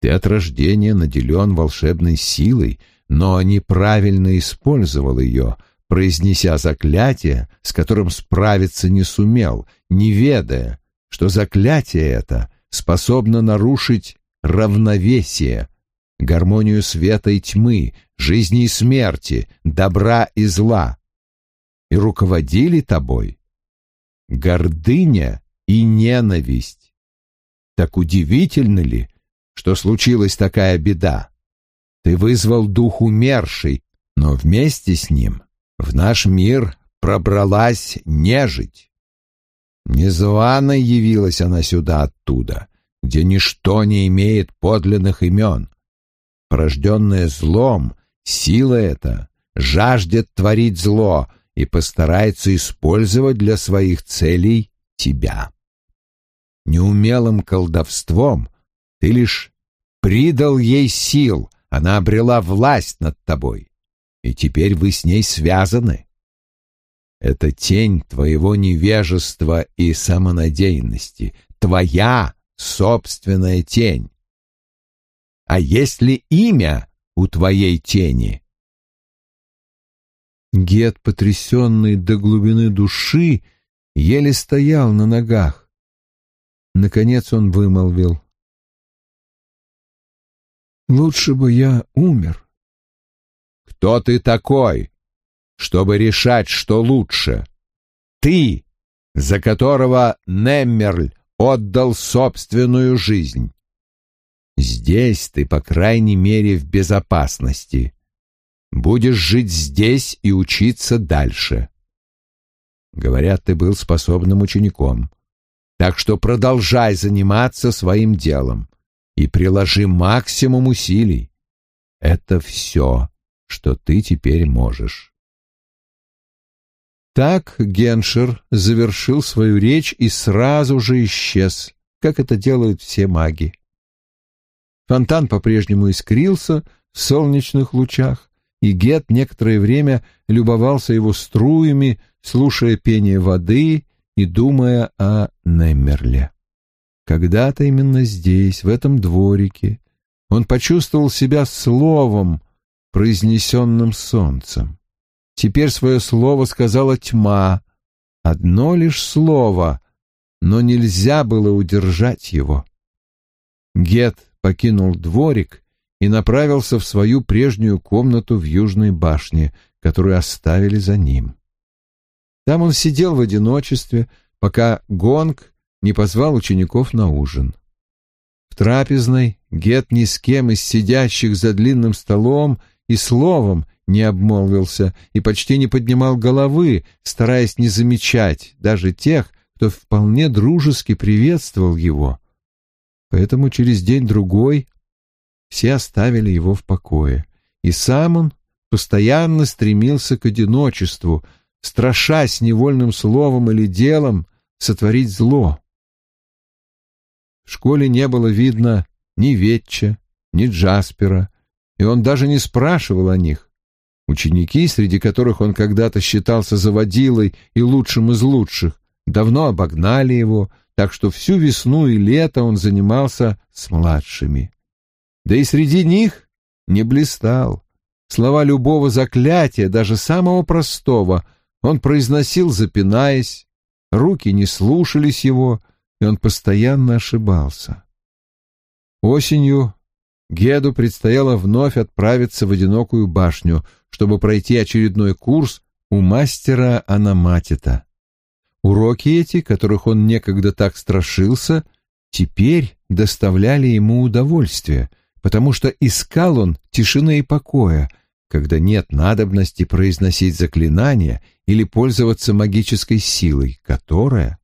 Speaker 1: Ты от рождения наделен волшебной силой, но неправильно использовал ее, произнеся заклятие, с которым справиться не сумел, не ведая, что заклятие это способно нарушить равновесие, гармонию света и тьмы, жизни и смерти, добра и зла. И руководили тобой гордыня и ненависть. Так удивительно ли, что случилась такая беда? Ты вызвал дух умерший, но вместе с ним в наш мир пробралась нежить. Незвано явилась она сюда оттуда, где ничто не имеет подлинных имен. Порожденная злом, сила эта жаждет творить зло и постарается использовать для своих целей тебя. Неумелым колдовством ты лишь придал ей сил, она обрела власть над тобой, и теперь вы с ней связаны. Это тень твоего невежества и самонадеянности, твоя собственная тень. А есть ли имя у твоей тени?
Speaker 3: Гет, потрясенный до глубины души, еле стоял на ногах. Наконец он вымолвил. «Лучше бы я умер».
Speaker 1: «Кто ты такой, чтобы решать, что лучше? Ты, за которого Неммерль отдал собственную жизнь. Здесь ты, по крайней мере, в безопасности. Будешь жить здесь и учиться дальше. Говорят, ты был способным учеником. Так что продолжай заниматься своим делом и приложи максимум усилий. Это все, что ты теперь можешь. Так Геншер завершил свою речь и сразу же исчез, как это делают все маги. Фонтан по-прежнему искрился в солнечных лучах, и Гет некоторое время любовался его струями, слушая пение воды и думая о Неммерле. Когда-то именно здесь, в этом дворике, он почувствовал себя словом, произнесенным солнцем. Теперь свое слово сказала тьма, одно лишь слово, но нельзя было удержать его. Гет покинул дворик и направился в свою прежнюю комнату в Южной башне, которую оставили за ним. Там он сидел в одиночестве, пока Гонг не позвал учеников на ужин. В трапезной Гет ни с кем из сидящих за длинным столом и словом не обмолвился и почти не поднимал головы, стараясь не замечать даже тех, кто вполне дружески приветствовал его Поэтому через день-другой все оставили его в покое, и сам он постоянно стремился к одиночеству, страшась невольным словом или делом сотворить зло. В школе не было видно ни Ветча, ни Джаспера, и он даже не спрашивал о них. Ученики, среди которых он когда-то считался заводилой и лучшим из лучших, давно обогнали его, так что всю весну и лето он занимался с младшими. Да и среди них не блистал. Слова любого заклятия, даже самого простого, он произносил, запинаясь, руки не слушались его, и он постоянно ошибался. Осенью Геду предстояло вновь отправиться в одинокую башню, чтобы пройти очередной курс у мастера Аноматита. Уроки эти, которых он некогда так страшился, теперь доставляли ему удовольствие, потому что искал он тишины и покоя, когда нет надобности произносить заклинания или пользоваться магической силой, которая,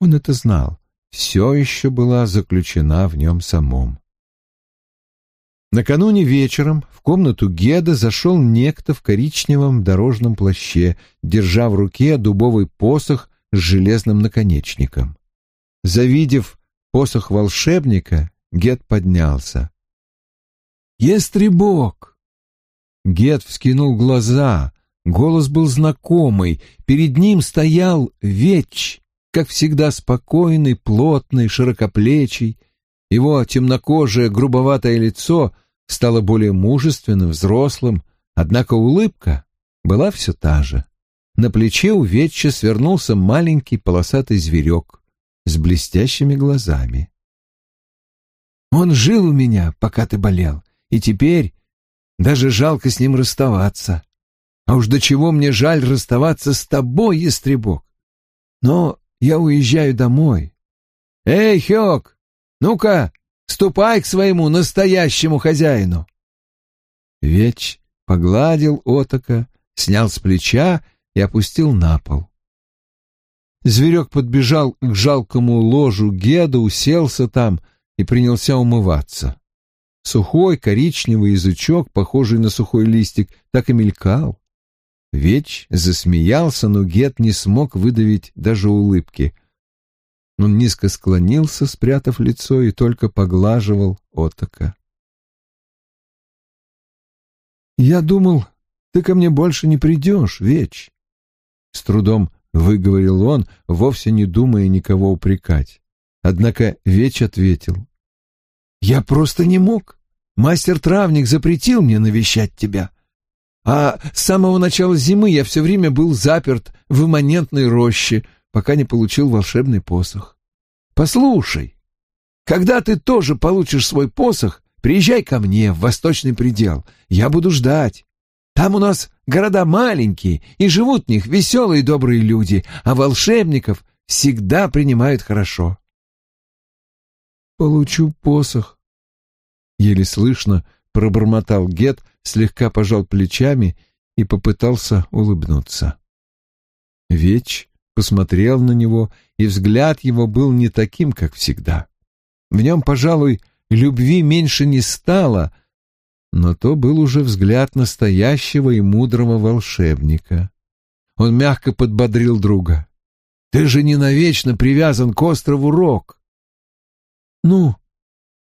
Speaker 1: он это знал, все еще была заключена в нем самом. Накануне вечером в комнату Геда зашел некто в коричневом дорожном плаще, держа в руке дубовый посох с железным наконечником. Завидев посох волшебника, Гед поднялся. «Естребок!» Гед вскинул глаза, голос был знакомый, перед ним стоял Веч, как всегда спокойный, плотный, широкоплечий. Его темнокожее, грубоватое лицо стало более мужественным, взрослым, однако улыбка была все та же. На плече у Ветча свернулся маленький полосатый зверек с блестящими глазами. «Он жил у меня, пока ты болел, и теперь даже жалко с ним расставаться. А уж до чего мне жаль расставаться с тобой, ястребок. Но я уезжаю домой. Эй, Хёк, ну-ка, ступай к своему настоящему хозяину. Веч погладил отока, снял с плеча и опустил на пол. Зверек подбежал к жалкому ложу Геда, уселся там и принялся умываться. Сухой коричневый язычок, похожий на сухой листик, так и мелькал. Веч засмеялся, но Гет не смог выдавить даже улыбки. Он низко склонился, спрятав лицо, и только поглаживал отока. «Я думал, ты ко мне больше не придешь, Веч», с трудом выговорил он, вовсе не думая никого упрекать. Однако Веч ответил. «Я просто не мог. Мастер-травник запретил мне навещать тебя. А с самого начала зимы я все время был заперт в имманентной роще, пока не получил волшебный посох. Послушай, когда ты тоже получишь свой посох, приезжай ко мне в Восточный предел. Я буду ждать. Там у нас города маленькие, и живут в них веселые и добрые люди, а волшебников всегда принимают хорошо. «Получу посох», — еле слышно пробормотал Гет, слегка пожал плечами и попытался улыбнуться. Веч посмотрел на него, и взгляд его был не таким, как всегда. В нем, пожалуй, любви меньше не стало, но то был уже взгляд настоящего и мудрого волшебника. Он мягко подбодрил друга. «Ты же не навечно привязан к острову Рок!» «Ну,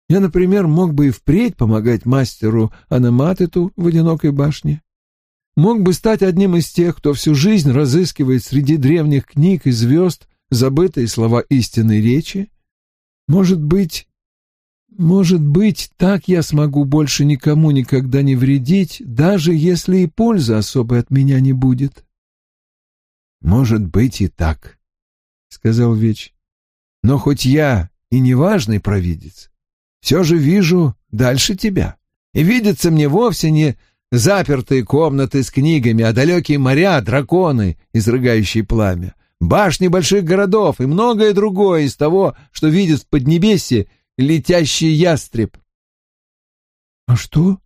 Speaker 1: я, например, мог бы и впредь помогать мастеру Анематету в одинокой башне. Мог бы стать одним из тех, кто всю жизнь разыскивает среди древних книг и звезд забытые слова истинной речи. Может быть, может быть, так я смогу больше никому никогда не вредить, даже если и пользы особой от меня не будет. Может быть и так, сказал Веч. Но хоть я и неважный провидец, все же вижу дальше тебя. И видится мне вовсе не запертые комнаты с книгами, а далекие моря, драконы, изрыгающие пламя, башни больших городов и многое другое из того, что видит в Поднебесье летящий ястреб. — А что?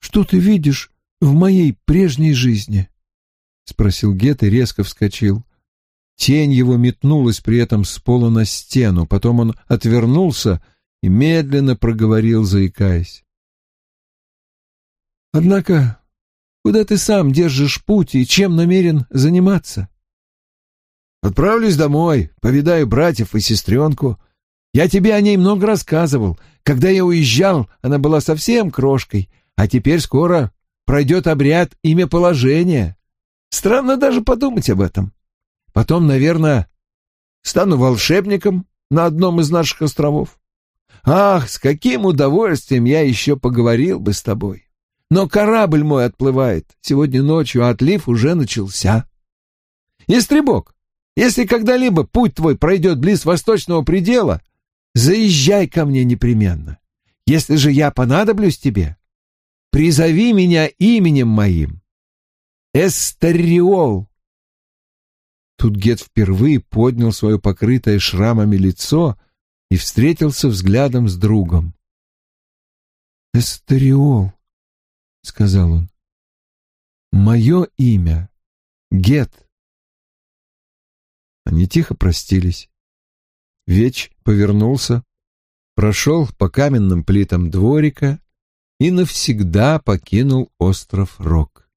Speaker 1: Что ты видишь в моей прежней жизни? — спросил Гет и резко вскочил. Тень его метнулась при этом с пола на стену, потом он отвернулся и медленно проговорил, заикаясь. «Однако, куда ты сам держишь путь и чем намерен заниматься?» «Отправлюсь домой, повидаю братьев и сестренку», я тебе о ней много рассказывал. Когда я уезжал, она была совсем крошкой, а теперь скоро пройдет обряд имя положения. Странно даже подумать об этом. Потом, наверное, стану волшебником на одном из наших островов. Ах, с каким удовольствием я еще поговорил бы с тобой. Но корабль мой отплывает сегодня ночью, отлив уже начался. Истребок, если когда-либо путь твой пройдет близ восточного предела, Заезжай ко мне непременно. Если же я понадоблюсь тебе, призови меня именем моим. Эстериол. Тут Гет впервые поднял свое покрытое шрамами лицо и встретился взглядом с другом.
Speaker 3: «Эстериол», — сказал он, — «мое имя Гет».
Speaker 1: Они тихо простились. Веч повернулся, прошел по каменным плитам дворика и навсегда покинул остров Рок.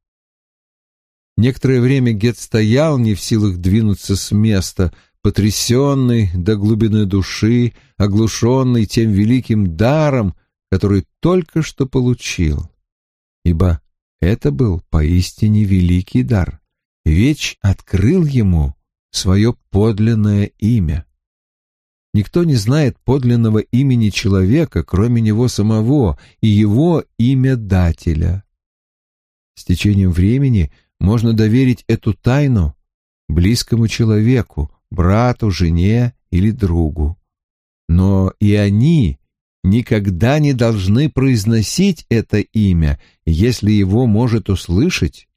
Speaker 1: Некоторое время Гет стоял, не в силах двинуться с места, потрясенный до глубины души, оглушенный тем великим даром, который только что получил. Ибо это был поистине великий дар. Веч открыл ему свое подлинное имя. Никто не знает подлинного имени человека, кроме него самого и его имя дателя. С течением времени можно доверить эту тайну близкому человеку, брату, жене или другу. Но и они никогда не должны произносить это имя, если его может услышать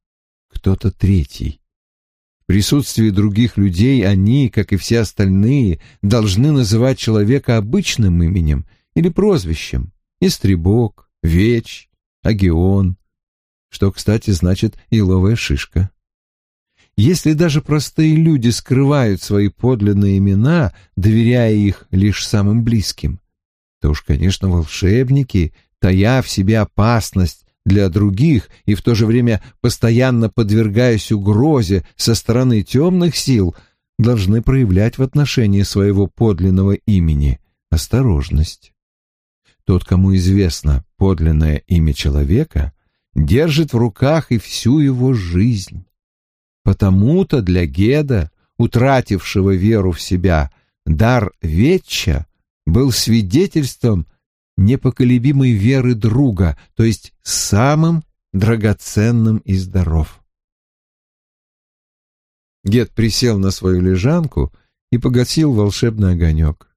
Speaker 1: кто-то третий присутствии других людей они, как и все остальные, должны называть человека обычным именем или прозвищем — Истребок, Веч, Агион, что, кстати, значит «иловая шишка». Если даже простые люди скрывают свои подлинные имена, доверяя их лишь самым близким, то уж, конечно, волшебники, тая в себе опасность для других и в то же время постоянно подвергаясь угрозе со стороны темных сил, должны проявлять в отношении своего подлинного имени осторожность. Тот, кому известно подлинное имя человека, держит в руках и всю его жизнь. Потому-то для Геда, утратившего веру в себя, дар Ветча был свидетельством непоколебимой веры друга, то есть самым драгоценным из даров. Гет присел на свою лежанку и погасил волшебный огонек.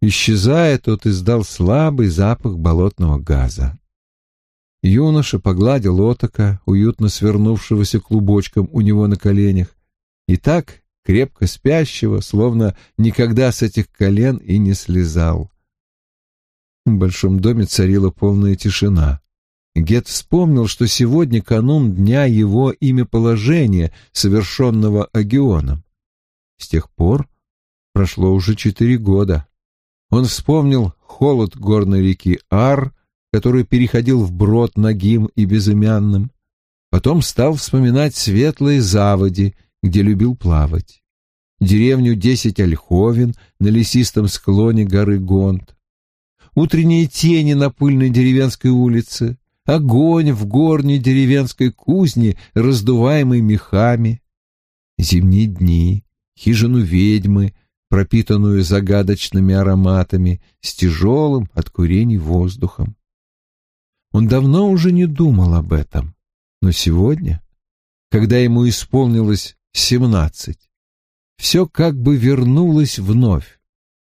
Speaker 1: Исчезая, тот издал слабый запах болотного газа. Юноша погладил отока, уютно свернувшегося клубочком у него на коленях, и так крепко спящего, словно никогда с этих колен и не слезал. В большом доме царила полная тишина. Гет вспомнил, что сегодня канун дня его имяположения, совершенного Агионом. С тех пор прошло уже четыре года. Он вспомнил холод горной реки Ар, который переходил в брод нагим и безымянным. Потом стал вспоминать светлые заводи, где любил плавать. Деревню Десять Ольховен на лесистом склоне горы Гонт утренние тени на пыльной деревенской улице, огонь в горней деревенской кузне, раздуваемой мехами, зимние дни, хижину ведьмы, пропитанную загадочными ароматами, с тяжелым от курений воздухом. Он давно уже не думал об этом, но сегодня, когда ему исполнилось семнадцать, все как бы вернулось вновь.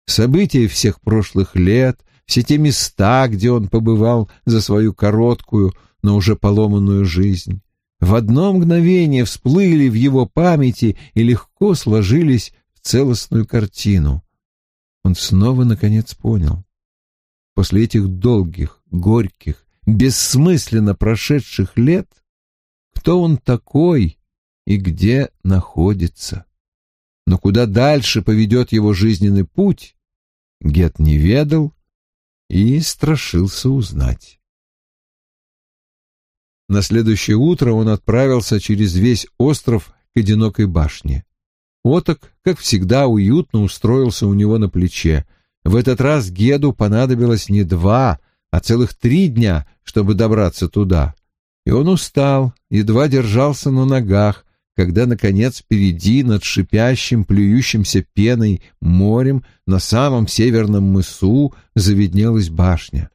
Speaker 1: События всех прошлых лет, все те места, где он побывал за свою короткую, но уже поломанную жизнь, в одно мгновение всплыли в его памяти и легко сложились в целостную картину. Он снова, наконец, понял. После этих долгих, горьких, бессмысленно прошедших лет, кто он такой и где находится. Но куда дальше поведет его жизненный путь, Гет не ведал и страшился узнать. На следующее утро он отправился через весь остров к одинокой башне. Оток, как всегда, уютно устроился у него на плече. В этот раз Геду понадобилось не два, а целых три дня, чтобы добраться туда. И он устал, едва держался на ногах, когда, наконец, впереди над шипящим, плюющимся пеной морем на самом северном мысу заведнелась башня.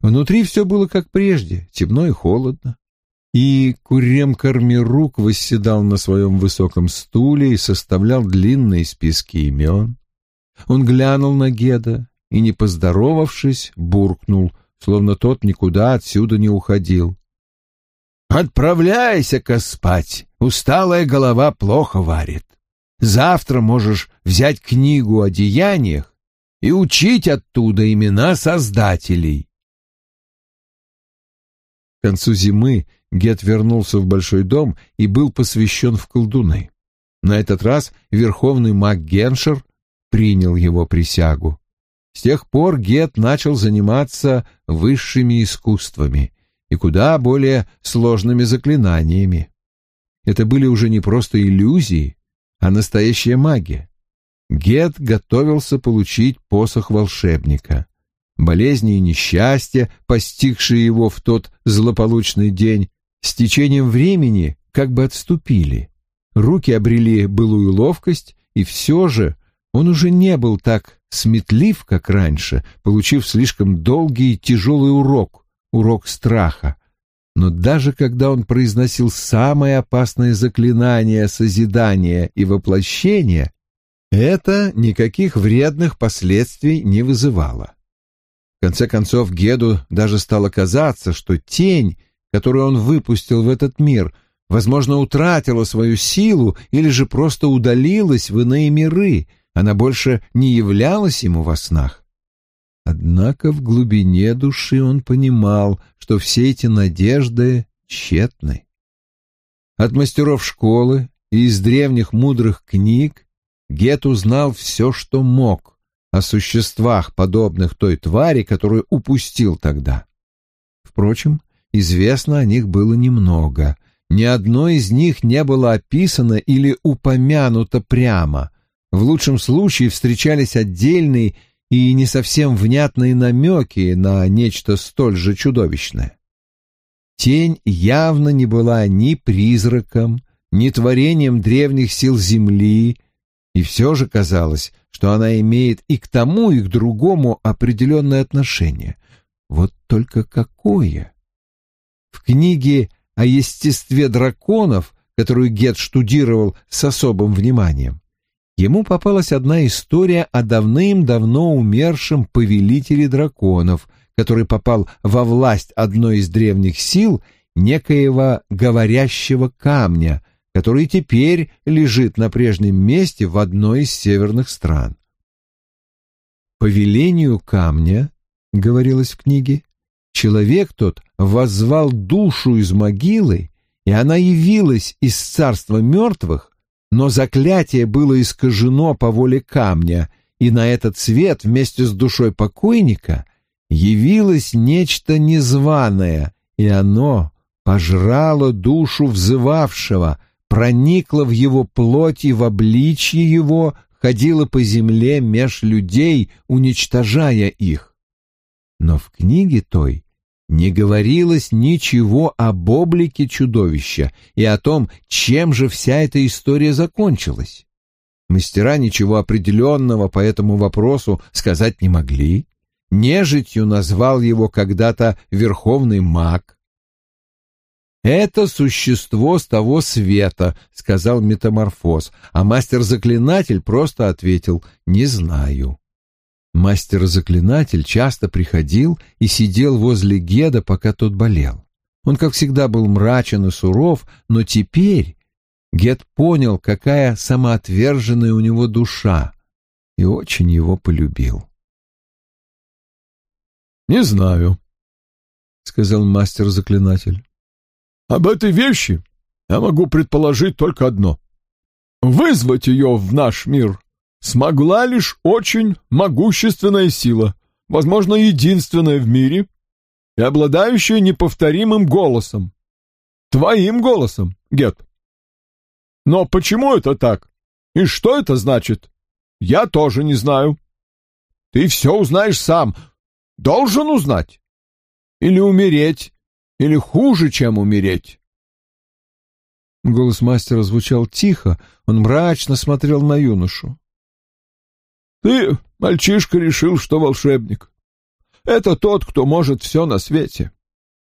Speaker 1: Внутри все было как прежде, темно и холодно. И Курем Кармирук восседал на своем высоком стуле и составлял длинные списки имен. Он глянул на Геда, и, не поздоровавшись, буркнул, словно тот никуда отсюда не уходил. «Отправляйся-ка спать, усталая голова плохо варит. Завтра можешь взять книгу о деяниях и учить оттуда имена создателей». К концу зимы Гет вернулся в большой дом и был посвящен в колдуны. На этот раз верховный маг Геншер принял его присягу. С тех пор Гет начал заниматься высшими искусствами и куда более сложными заклинаниями. Это были уже не просто иллюзии, а настоящая магия. Гет готовился получить посох волшебника. Болезни и несчастья, постигшие его в тот злополучный день, с течением времени как бы отступили. Руки обрели былую ловкость, и все же он уже не был так сметлив, как раньше, получив слишком долгий и тяжелый урок, урок страха. Но даже когда он произносил самые опасные заклинания созидания и воплощения, это никаких вредных последствий не вызывало. В конце концов, Геду даже стало казаться, что тень, которую он выпустил в этот мир, возможно, утратила свою силу или же просто удалилась в иные миры, она больше не являлась ему во снах. Однако в глубине души он понимал, что все эти надежды тщетны. От мастеров школы и из древних мудрых книг Гет узнал все, что мог о существах, подобных той твари, которую упустил тогда. Впрочем, известно о них было немного. Ни одно из них не было описано или упомянуто прямо, в лучшем случае встречались отдельные и не совсем внятные намеки на нечто столь же чудовищное. Тень явно не была ни призраком, ни творением древних сил Земли, и все же казалось, что она имеет и к тому, и к другому определенное отношение. Вот только какое? В книге о естестве драконов, которую Гет штудировал с особым вниманием, ему попалась одна история о давным-давно умершем повелителе драконов, который попал во власть одной из древних сил, некоего говорящего камня, который теперь лежит на прежнем месте в одной из северных стран. «По велению камня», — говорилось в книге, — «человек тот воззвал душу из могилы, и она явилась из царства мертвых но заклятие было искажено по воле камня, и на этот свет вместе с душой покойника явилось нечто незваное, и оно пожрало душу взывавшего, проникло в его плоть и в обличье его, ходило по земле меж людей, уничтожая их. Но в книге той не говорилось ничего об облике чудовища и о том, чем же вся эта история закончилась. Мастера ничего определенного по этому вопросу сказать не могли. Нежитью назвал его когда-то верховный маг. «Это существо с того света», — сказал метаморфоз, а мастер-заклинатель просто ответил «не знаю». Мастер-заклинатель часто приходил и сидел возле Геда, пока тот болел. Он, как всегда, был мрачен и суров, но теперь Гед понял, какая самоотверженная у него душа, и очень его полюбил.
Speaker 2: «Не знаю», — сказал мастер-заклинатель. «Об этой вещи я могу предположить только одно. Вызвать ее в наш мир смогла лишь очень могущественная сила, возможно, единственная в мире, и обладающая неповторимым голосом. Твоим голосом, Гет. Но почему это так? И что это значит? Я тоже не знаю. Ты все узнаешь сам. Должен узнать. Или умереть, или хуже, чем умереть.
Speaker 3: Голос мастера звучал тихо, он мрачно смотрел на юношу.
Speaker 2: Ты, мальчишка, решил, что волшебник. Это тот, кто может все на свете.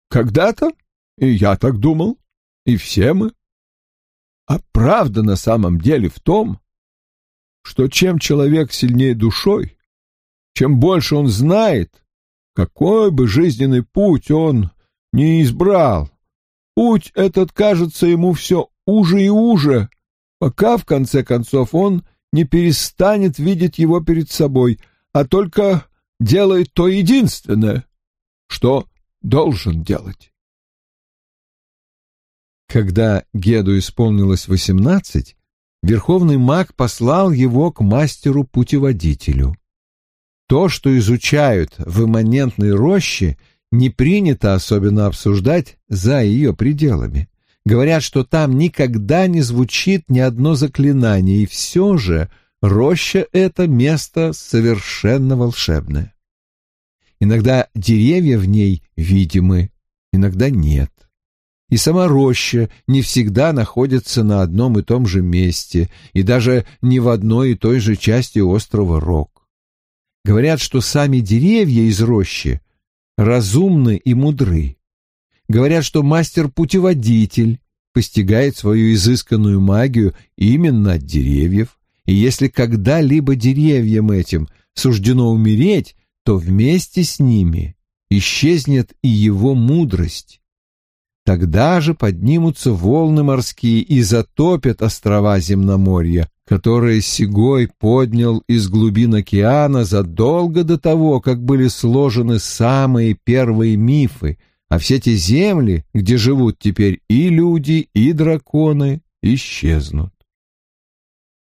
Speaker 2: Когда-то и я так думал, и все мы. А правда на самом деле в том, что чем человек сильнее душой, Чем больше он знает, какой бы жизненный путь он не избрал, путь этот кажется ему все уже и уже, пока, в конце концов, он не перестанет видеть его перед собой, а только делает то единственное, что должен делать.
Speaker 1: Когда Геду исполнилось восемнадцать, верховный маг послал его к мастеру-путеводителю. То, что изучают в имманентной роще, не принято особенно обсуждать за ее пределами. Говорят, что там никогда не звучит ни одно заклинание, и все же роща — это место совершенно волшебное. Иногда деревья в ней видимы, иногда нет. И сама роща не всегда находится на одном и том же месте, и даже не в одной и той же части острова Рок. Говорят, что сами деревья из рощи разумны и мудры. Говорят, что мастер-путеводитель постигает свою изысканную магию именно от деревьев, и если когда-либо деревьям этим суждено умереть, то вместе с ними исчезнет и его мудрость. Тогда же поднимутся волны морские и затопят острова земноморья, которые Сигой поднял из глубин океана задолго до того, как были сложены самые первые мифы — а все те земли, где живут теперь и люди, и драконы, исчезнут.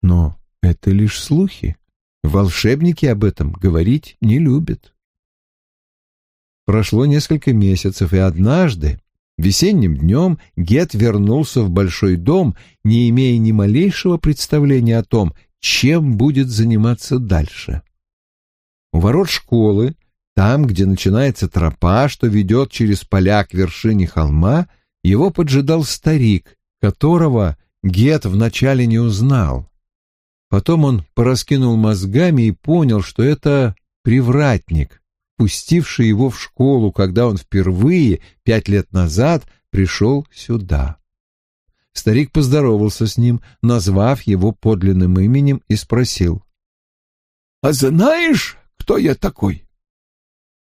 Speaker 1: Но это лишь слухи. Волшебники об этом говорить не любят. Прошло несколько месяцев, и однажды, весенним днем, Гет вернулся в большой дом, не имея ни малейшего представления о том, чем будет заниматься дальше. У ворот школы там, где начинается тропа, что ведет через поля к вершине холма, его поджидал старик, которого Гет вначале не узнал. Потом он пораскинул мозгами и понял, что это привратник, пустивший его в школу, когда он впервые, пять лет назад, пришел сюда. Старик поздоровался с ним, назвав его подлинным именем, и спросил.
Speaker 2: — А знаешь, кто я такой?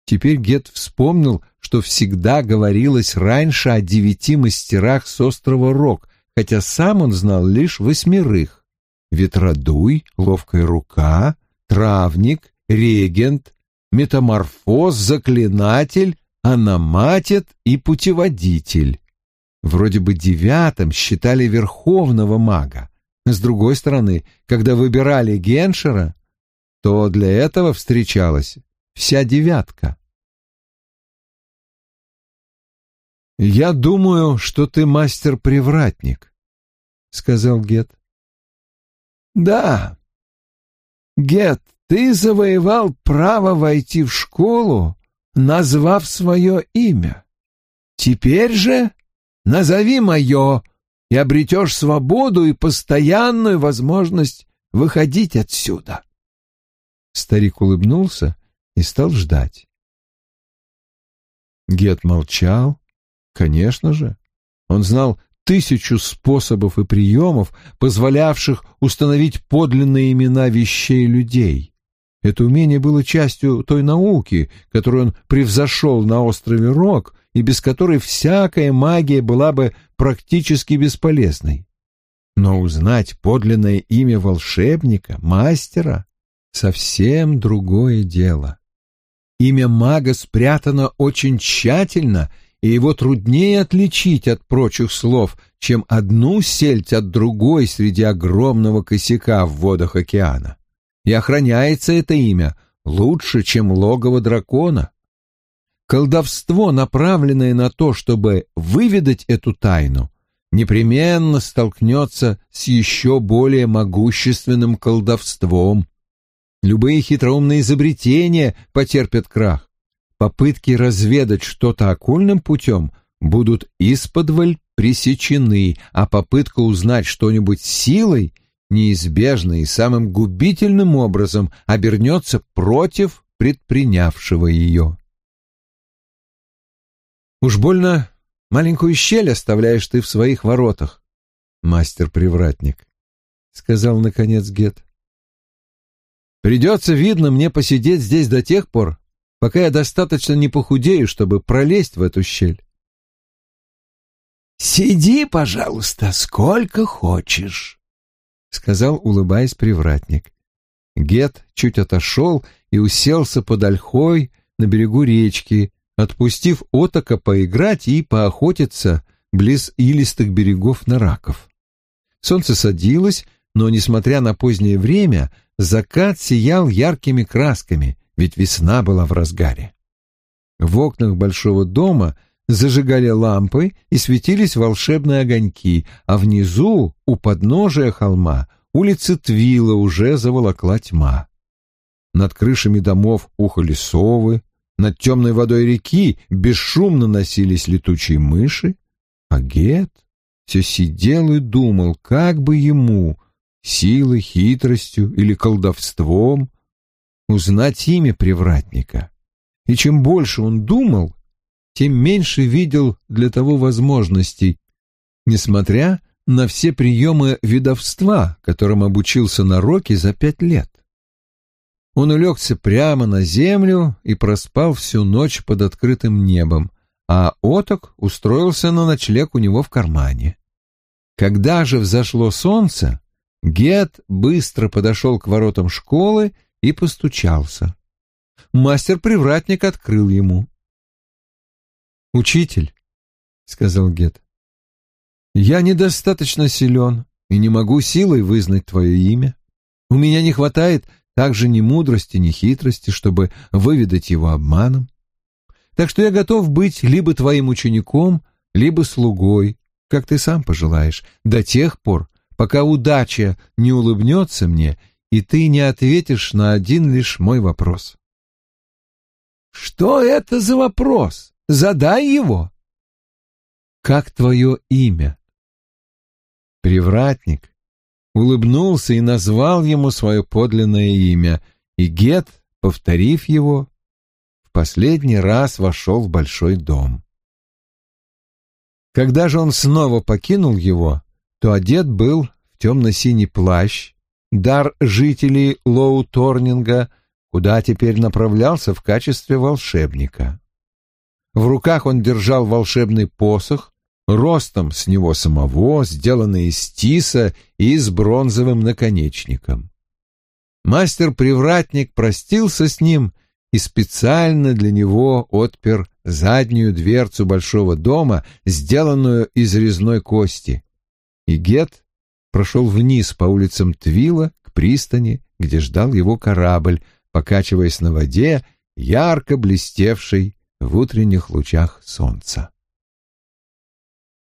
Speaker 1: Теперь Гет вспомнил, что всегда говорилось раньше о девяти мастерах с острова Рок, хотя сам он знал лишь восьмерых. Ветродуй, ловкая рука, травник, регент, метаморфоз, заклинатель, аноматет и путеводитель. Вроде бы девятым считали верховного мага. С другой стороны, когда выбирали Геншера, то для этого встречалась вся девятка. «Я думаю, что ты мастер-привратник», — сказал Гет.
Speaker 3: «Да. Гет, ты завоевал право войти в школу, назвав свое имя. Теперь же назови мое, и обретешь свободу и постоянную возможность выходить отсюда».
Speaker 1: Старик улыбнулся и стал ждать. Гет молчал. Конечно же. Он знал тысячу способов и приемов, позволявших установить подлинные имена вещей и людей. Это умение было частью той науки, которую он превзошел на острове Рок, и без которой всякая магия была бы практически бесполезной. Но узнать подлинное имя волшебника, мастера — совсем другое дело. Имя мага спрятано очень тщательно, и его труднее отличить от прочих слов, чем одну сельдь от другой среди огромного косяка в водах океана. И охраняется это имя лучше, чем логово дракона. Колдовство, направленное на то, чтобы выведать эту тайну, непременно столкнется с еще более могущественным колдовством, Любые хитроумные изобретения потерпят крах. Попытки разведать что-то окольным путем будут исподволь пресечены, а попытка узнать что-нибудь силой неизбежно и самым губительным образом обернется против предпринявшего ее. «Уж больно маленькую щель оставляешь ты в своих воротах, мастер-привратник», — сказал наконец Гет. Придется, видно, мне посидеть здесь до тех пор, пока я достаточно не похудею, чтобы пролезть в эту щель.
Speaker 3: «Сиди, пожалуйста, сколько хочешь», — сказал, улыбаясь привратник.
Speaker 1: Гет чуть отошел и уселся под ольхой на берегу речки, отпустив отока поиграть и поохотиться близ илистых берегов на раков. Солнце садилось, но, несмотря на позднее время, закат сиял яркими красками, ведь весна была в разгаре. В окнах большого дома зажигали лампы и светились волшебные огоньки, а внизу, у подножия холма, улицы Твила уже заволокла тьма. Над крышами домов ухали совы, над темной водой реки бесшумно носились летучие мыши, а Гет все сидел и думал, как бы ему, силой, хитростью или колдовством, узнать имя привратника. И чем больше он думал, тем меньше видел для того возможностей, несмотря на все приемы видовства, которым обучился на Роке за пять лет. Он улегся прямо на землю и проспал всю ночь под открытым небом, а оток устроился на ночлег у него в кармане. Когда же взошло солнце, Гет быстро подошел к воротам школы и постучался. Мастер-привратник открыл ему. «Учитель», — сказал Гет, — «я недостаточно силен и не могу силой вызнать твое имя. У меня не хватает также ни мудрости, ни хитрости, чтобы выведать его обманом. Так что я готов быть либо твоим учеником, либо слугой, как ты сам пожелаешь, до тех пор, пока удача не улыбнется мне, и ты не ответишь на один лишь мой вопрос.
Speaker 3: «Что это за вопрос?» Задай его.
Speaker 1: Как твое имя? Привратник улыбнулся и назвал ему свое подлинное имя, и Гет, повторив его, в последний раз вошел в большой дом. Когда же он снова покинул его, то одет был в темно-синий плащ, дар жителей Лоу-Торнинга, куда теперь направлялся в качестве волшебника. В руках он держал волшебный посох, ростом с него самого, сделанный из тиса и с бронзовым наконечником. Мастер-привратник простился с ним и специально для него отпер заднюю дверцу большого дома, сделанную из резной кости. И Гет прошел вниз по улицам Твила к пристани, где ждал его корабль, покачиваясь на воде, ярко блестевший в утренних лучах солнца.